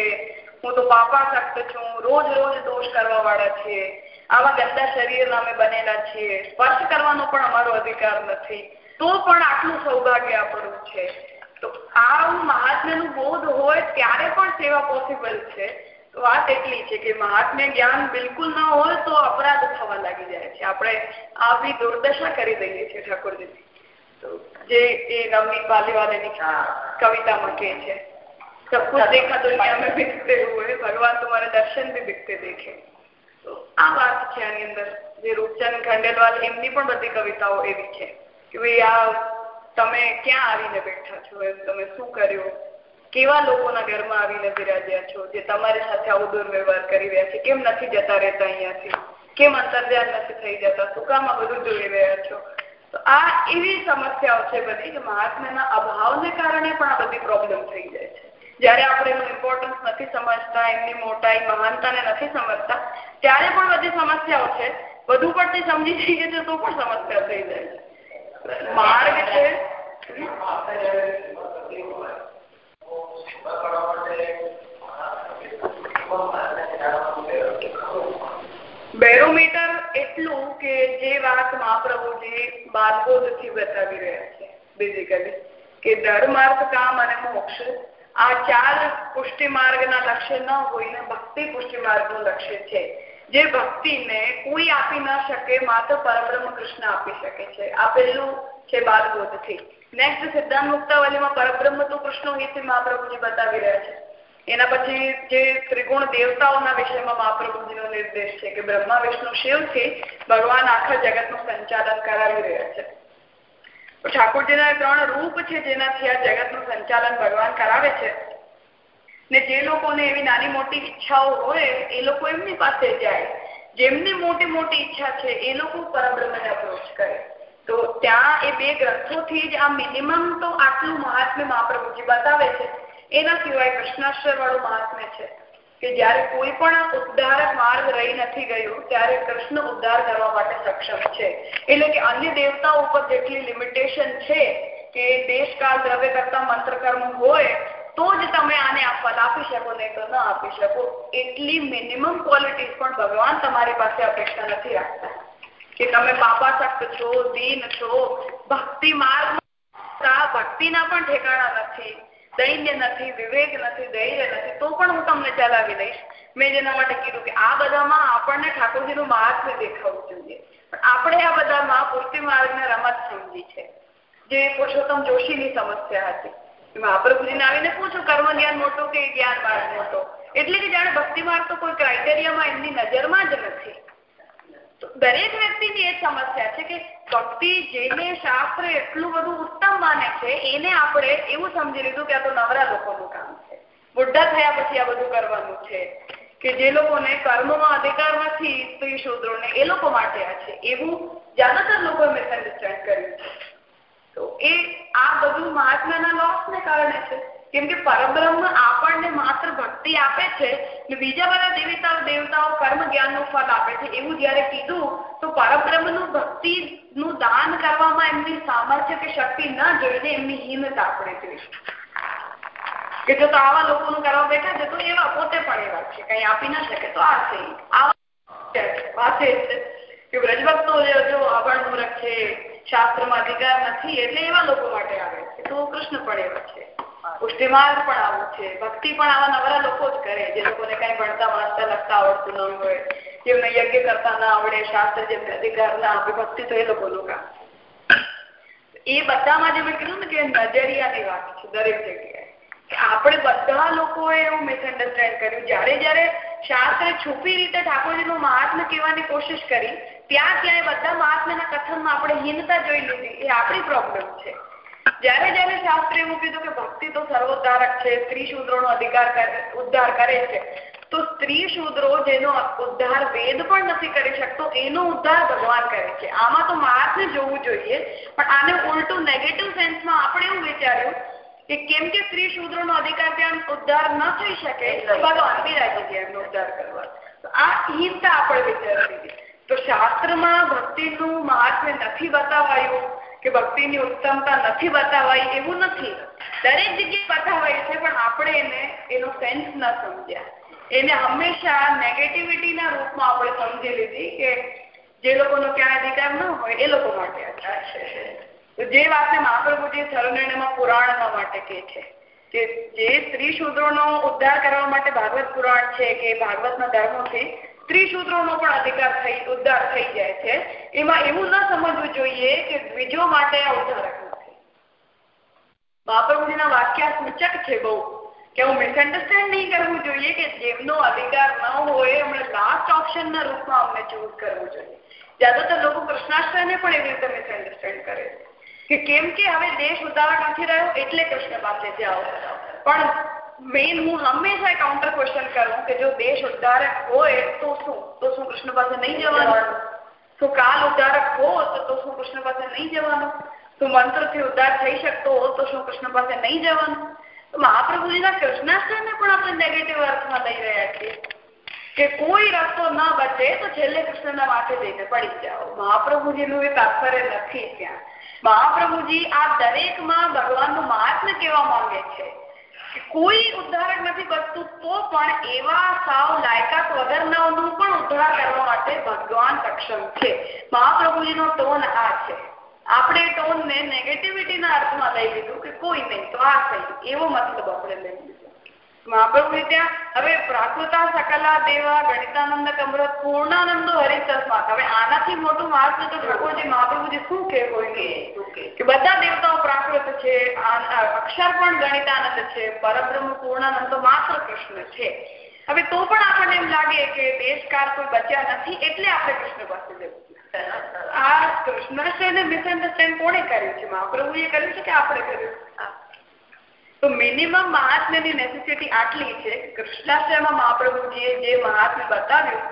હું તો પાપાસક્ત છું, રોજ રોજ દોષ કરવા વાળા છીએ. આવા ગંદા શરીરના અમે બનેલા છીએ. સ્પર્શ કરવાનો પણ અમારો અધિકાર નથી. તો પણ આટલું સૌભાગ્ય આપણું છે. તો આવું મહાત્મ્યનું બોધ હોય ત્યારે પણ સેવા પોસિબલ છે. વાત એટલી છે કે મહાત્મ્ય જ્ઞાન બિલકુલ ન હોય તો અપરાધ થવા લાગી જાય છે. આપણે આવી દુર્દશા કરી દઈએ છીએ ઠાકોરજીની. જે એ નવનીત બાલીવાલાની કવિતામાં કહે છે सब कुछ देखा दुनिया में बिकते हुए भगवान तुम्हारे दर्शन भी बिकते देखे तो આ વાત છે આની અંદર જે રૂપચંદ ખંડેલવાલ એમની પણ બધી કવિતાઓ એવી છે કે ભાઈ આ તમે ક્યાં આવીને બેઠા છો એમ તમે શું કર્યું કેવા લોકોના ઘરમાં આવીને બિરાજ્યા છો જે તમારી સાથે આવો દુર્વ્યવહાર કરી રહ્યા છે કેમ નથી જતા રહેતા અહીંયાથી કેમ અંતર્ધ્યાન નથી થઈ જતા શું કામ આ બધું જોઈ રહ્યા છો તો આ એવી સમસ્યાઓ છે બધી કે મહાત્માના અભાવને કારણે પણ આ બધી પ્રોબ્લેમ થઈ જાય છે. જ્યારે આપણે એનું ઇમ્પોર્ટન્સ નથી સમજતા, એમની મોટાઈ, મહાનતાને નથી સમજતા, ત્યારે પણ બધી સમસ્યાઓ છે. વધુ પડતી સમજી જઈએ છે તો પણ સમસ્યા થઈ જાય છે. માર્ગ છે. બેરોમીટર એટલું કે જે વાત મહાપ્રભુજી બાલબોધથી બતાવી રહ્યા છે. બેઝિકલી કે ધર્માર્થ કામ અને મોક્ષ આ ચાર પુષ્ટિ માર્ગના લક્ષ્ય ન હોઈને ભક્તિ પુષ્ટિ માર્ગનું લક્ષ્ય છે. જે ભક્તિને કોઈ આપી ન શકે, માત્ર પરબ્રહ્મ કૃષ્ણ આપી શકે છે. આ પહેલું છે બાલબોધથી. નેક્સ્ટ સિદ્ધાંત મુક્તાવલીમાં પરબ્રહ્મ તો કૃષ્ણ હિતથી મહાપ્રભુજી બતાવી રહ્યા છે. એના પછી જે ત્રિગુણ દેવતાઓના વિષયમાં મહાપ્રભુજીનો નિર્દેશ છે કે બ્રહ્મા, વિષ્ણુ શિવથી ભગવાન આખા જગતનું સંચાલન કરાવી રહ્યા છે. ઠાકોરજીના ત્રણ રૂપ છે જેનાથી આ જગતનું સંચાલન ભગવાન કરાવે છે. ને જે લોકોને એવી નાની મોટી ઈચ્છાઓ હોય, એ લોકો એમની પાસે જાય. જેમની મોટી મોટી ઈચ્છા છે, એ લોકો પરબ્રહ્મને અપ્રોચ કરે. તો ત્યાં એ બે ગ્રંથોથી જ આ મિનિમમ તો આટલું મહાત્મ્ય મહાપ્રભુજી બતાવે છે. એના સિવાય કૃષ્ણાશ્રય વાળું મહાત્મ્ય છે કે જ્યારે કોઈ પણ ઉદ્ધારક માર્ગ રહી નથી ગયું, ત્યારે કૃષ્ણ ઉદ્ધાર કરવા માટે સક્ષમ છે. એટલે કે અન્ય દેવતાઓ ઉપર જેટલી લિમિટેશન છે કે દેશકાળ દ્રવ્ય કરતા મંત્ર કર્મ હોય, તો જ તમે આને આ ફલ આપી શકો નહીં તો ન આપી શકો. એટલી મિનિમમ ક્વોલિટીઝ પણ ભગવાન તમારી પાસે અપેક્ષા નથી રાખતા. કે તમે પાપાશક્ત છો, દીન છો, ભક્તિ માર્ગ, ભક્તિના પણ ઠેકાણા નથી. દૈન્ય નથી, વિવેક નથી, ધૈર્ય નથી, તો પણ હું તમને ચલાવી લઈશ. મેં જેના માટે કીધું કે આ બધામાં આપણને ઠાકોરજીનું મહાત્મ્ય દેખાવું જોઈએ. પણ આપણે આ બધામાં પૂર્તિ માર્ગને રમત સમજી છે. જે પુરુષોત્તમ જોશીની સમસ્યા હતી. મહાપ્રભુજીને આવીને પૂછું, કર્મ જ્ઞાન મોટો કે જ્ઞાન માર્ગ મોટો? એટલે કે જાણે ભક્તિ માર્ગ તો કોઈ ક્રાઇટેરિયામાં એમની નજરમાં જ નથી. દરેક વ્યક્તિની એ સમસ્યા છે કે ભક્તિ જેને શાસ્ત્ર એટલું બધું ઉત્તમ માને છે, એને આપણે એવું સમજી લીધું કે આ તો નવરા લોકોનું કામ છે. બુઢા થયા પછી આ બધું કરવાનું છે. કે જે લોકોને કર્મમાં અધિકાર નથી, સ્ત્રી શૂદ્રોને, એ લોકો માટે આ છે. એવું જ્યાદાતર લોકોએ મિસઅન્ડરસ્ટેન્ડ કર્યું છે. તો એ આ બધું મહાત્માના લોસને કારણે છે. કેમ કે પરબ્રહ્મ આપણને માત્ર ભક્તિ આપે છે ને બીજા બધા દેવતાઓ દેવતાઓ કર્મ જ્ઞાનનું ફળ આપે છે. એવું જ્યારે કીધું, તો પરબ્રહ્મનું ભક્તિનું દાન કરવામાં એમની સામર્થ્ય કે શક્તિ ન જોઈને એમની હીનતા આપણે જોઈ કે જો તો આવા લોકોનું કરવા બેઠા છે, તો એવા પોતે પણ એવા છે. કઈ આપી ના શકે તો આ છે. આવા વાતે છે કે વ્રજભક્તો જો અભણ મૂર્ખ છે, શાસ્ત્રમાં અધિકાર નથી, એટલે એવા લોકો માટે આવે છે. તો કૃષ્ણ પણ એવા છે. પુષ્ટિમાર્ગ પણ આવું છે. ભક્તિ પણ આવા નવરા લોકો જ કરે, જે લોકોને કઈ ભણતા વાંચતા લખતા આવડતું ન હોય. જેમને યજ્ઞ કરતા ના આવડે, શાસ્ત્ર જેમને અધિકાર ના આપે તો એ લોકોનું કામ એ બધામાં જે મેં કીધું ને કે નજરિયાની વાત છે દરેક જગ્યાએ. આપણે બધા લોકોએ એવું મિસઅન્ડરસ્ટેન્ડ કર્યું. જ્યારે જ્યારે શાસ્ત્રે છુપી રીતે ઠાકોરજીનું મહાત્મ્ય કહેવાની કોશિશ કરી, ત્યાં ક્યાંય બધા મહાત્મ્યના કથનમાં આપણે હીનતા જોઈ લીધી. એ આપણી પ્રોબ્લેમ છે. જ્યારે જ્યારે શાસ્ત્ર એવું કીધું કે ભક્તિ તો સર્વોદ્ધારક છે સ્ત્રી શૂદ્રોનો અધિકાર ઉદ્ધાર કરે છે તો સ્ત્રી શૂદ્રો જેનો ઉદ્ધાર વેદ પણ નથી કરી શકતો એનો ઉદ્ધાર ભગવાન કરે છે. આમાં તો માર્થને જોવું જોઈએ પણ આને ઉલટું નેગેટિવ સેન્સમાં આપણે એવું વિચાર્યું કે કેમ કે સ્ત્રી શૂદ્રોનો અધિકાર ત્યાં ઉદ્ધાર ન થઈ શકે ભગવાન બિરાજી ગયા એમનો ઉદ્ધાર કરવા. આ હીનતા આપણે વિચારી દીધી તો શાસ્ત્રમાં ભક્તિનું મહાત્મ્ય નથી બતાવાયું. કે ભક્તિની ઉત્તમતા નથી બતાવાઈ એવું નથી. દરેક જગ્યાએ બતાવાય છે, પણ આપણે એને એનો સેન્સ ન સમજ્યા. એને હંમેશા નેગેટિવિટીના રૂપમાં આપણે સમજી લીધી કે જે લોકોનો ક્યાં અધિકાર ન હોય, એ લોકો માટે અધિકાર છે. તો જે વાતને મહાપ્રભુજી સર્વનિર્ણયમાં પુરાણના માટે કહે છે, કે જે સ્ત્રી શૂદ્રોનો ઉદ્ધાર કરવા માટે ભાગવત પુરાણ છે, કે ભાગવતના ધર્મોથી ત્રિસૂત્રોનો પણ અધિકાર થઈ, ઉદ્ધાર થઈ જાય છે. એમાં એવું ન સમજવું જોઈએ કે દ્વિજો માટે આ ઉદ્ધારક નથી. મહાપ્રભુજીના વાક્ય સૂચક છે બહુ, કે હું મિસઅન્ડરસ્ટેન્ડ નહીં કરવું જોઈએ કે જેમનો અધિકાર ન હોય, એમણે લાસ્ટ ઓપ્શનના રૂપમાં અમને ચૂઝ કરવું જોઈએ. જ્યાદાતર લોકો કૃષ્ણાષ્ટને પણ એવી રીતે મિસઅન્ડરસ્ટેન્ડ કરે છે. કે કેમ કે હવે દેશ ઉદ્ધારક નથી રહ્યો, એટલે કૃષ્ણ પાસે જાઓ. પણ મેઇન હું હંમેશા કાઉન્ટર ક્વેશ્ચન કરું કે જો દેશ ઉદ્ધારક હોય તો શું? તો શું કૃષ્ણ પાસે નહીં જવાનું? તો કાલ ઉદ્ધારક હો તો શું કૃષ્ણ પાસે નહીં જવાનું? તો મંત્રથી ઉદ્ધાર થઈ શકતો હો તો શું કૃષ્ણ પાસે નહીં જવાનું? મહાપ્રભુજીના કૃષ્ણાષ્ટને પણ આપણે નેગેટિવ અર્થમાં લઈ રહ્યા છીએ. કે કોઈ રસ્તો ન બચે તો છેલ્લે કૃષ્ણના માથે જઈને પડી જાઓ. મહાપ્રભુજીનું એ તાત્પર્ય નથી ત્યાં. મહાપ્રભુજી આ દરેકમાં ભગવાનનું મહાત્મ્ય કહેવા માંગે છે. કોઈ ઉદ્ધારક નથી બચતું તો પણ એવા સાવ લાયકાત વગરનાઓનું પણ ઉદ્ધાર કરવા માટે ભગવાન સક્ષમ છે. મહાપ્રભુજીનો ટોન આ છે. આપણે ટોનને નેગેટિવિટીના અર્થમાં લઈ લીધું કે કોઈ નહીં, તો આ થઈ એવો મતલબ આપણે લઈ મહાપ્રભુ ત્યાં હવે પ્રાકૃતા સકલા દેવા ગણિતાનંદ કમરત પૂર્ણાનંદો હરિતસ્માત હવે આનાથી મોટું માર્ગ તો ઠાકોરજી મહાપ્રભુજી શું કે? કે બધા દેવતાઓ પ્રાકૃત છે અક્ષર પણ ગણિતાનંદ છે પરબ્રહ્મ પૂર્ણાનંદ તો માત્ર કૃષ્ણ છે. હવે તો પણ આપણને એમ લાગે કે દેશકાળ કોઈ બચ્યા નથી એટલે આપણે કૃષ્ણ પાસે જવું આ કૃષ્ણાશ્રયને મિસઅન્ડરસ્ટેન્ડ કોણે કર્યું છે? મહાપ્રભુએ કર્યું છે કે આપણે કર્યું તો મિનિમમ મહાત્મ્યની નેસેસિટી આટલી છે કૃષ્ણાશ્રયમાં મહાપ્રભુજીએ જે મહાત્મ્ય બતાવ્યું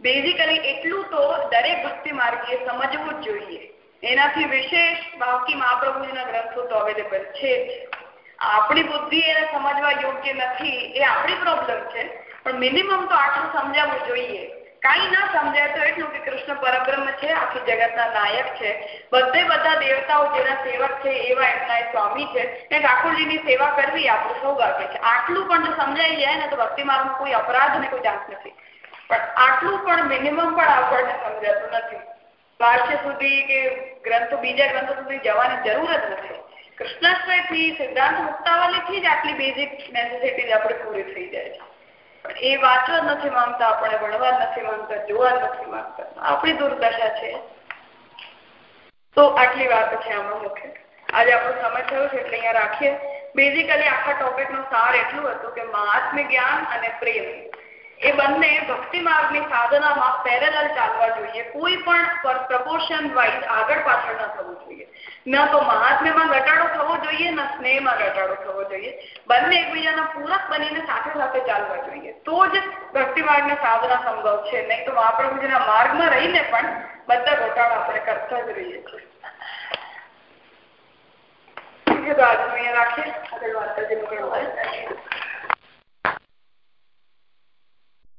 બેઝિકલી એટલું તો દરેક ભક્તિ માર્ગીએ સમજવું જ જોઈએ. એનાથી વિશેષ બાકી મહાપ્રભુજીના ગ્રંથો તો અવેલેબલ છે આપણી બુદ્ધિ એને સમજવા યોગ્ય નથી, એ આપણી પ્રોબ્લેમ છે, પણ મિનિમમ તો આટલું સમજાવવું જોઈએ. કાંઈ ના સમજાય તો એટલું કે કૃષ્ણ પરબ્રહ્મ છે, આખી જગતના નાયક છે. બધે બધા દેવતાઓ જેના સેવક છે એવા એમના સ્વામી છે. એ ઠાકોરજીની સેવા કરવી આપણું સૌભાગ્ય છે. આટલું પણ જો સમજાઈ જાય ને તો ભક્તિ માર્ગમાં કોઈ અપરાધ ને કોઈ જાત નથી. પણ આટલું પણ મિનિમમ પણ આપણને સમજાતું નથી. ભાષ્ય સુધી કે ગ્રંથો, બીજા ગ્રંથો સુધી જવાની જરૂર જ નથી. કૃષ્ણાશ્રયથી સિદ્ધાંત મુક્તાવલીથી જ આટલી બેઝિક નેસેસિટીઝ આપણે પૂરી થઈ જાય છે. એ વાંચવા નથી માંગતા આપણે, ભણવા નથી માંગતા, જોવા નથી માંગતા. આપણી દુર્દશા છે. તો આટલી વાત છે આમાં મુખ્ય આજે આપણો સમય થયો છે એટલે અહીંયા રાખીએ. બેઝિકલી આખા ટોપિકનો સાર એટલું હતું કે મહાત્મ્ય જ્ઞાન અને પ્રેમ. એ બંને ભક્તિ માર્ગની સાધનામાં પેરેલલ ચાલવા જોઈએ. કોઈ પણ પ્રપોર્શન વાઇઝ આગળ પાછળ ન થવું જોઈએ. ન તો મહાત્મ્યમાં ઘટાડો થવો જોઈએ, ન સ્નેહમાં ઘટાડો થવો જોઈએ. બંને એકબીજાના પૂરક બનીને સાથે સાથે ચાલવા જોઈએ. તો જ ભક્તિ માર્ગની સાધના સંભવ છે. નહીં તો મહાપ્રભુજીના માર્ગમાં રહીને પણ બધા ઘટાડો આપણે કરતા જ રહીએ છીએ. તો આજનું અહીંયા રાખીએ. આગળ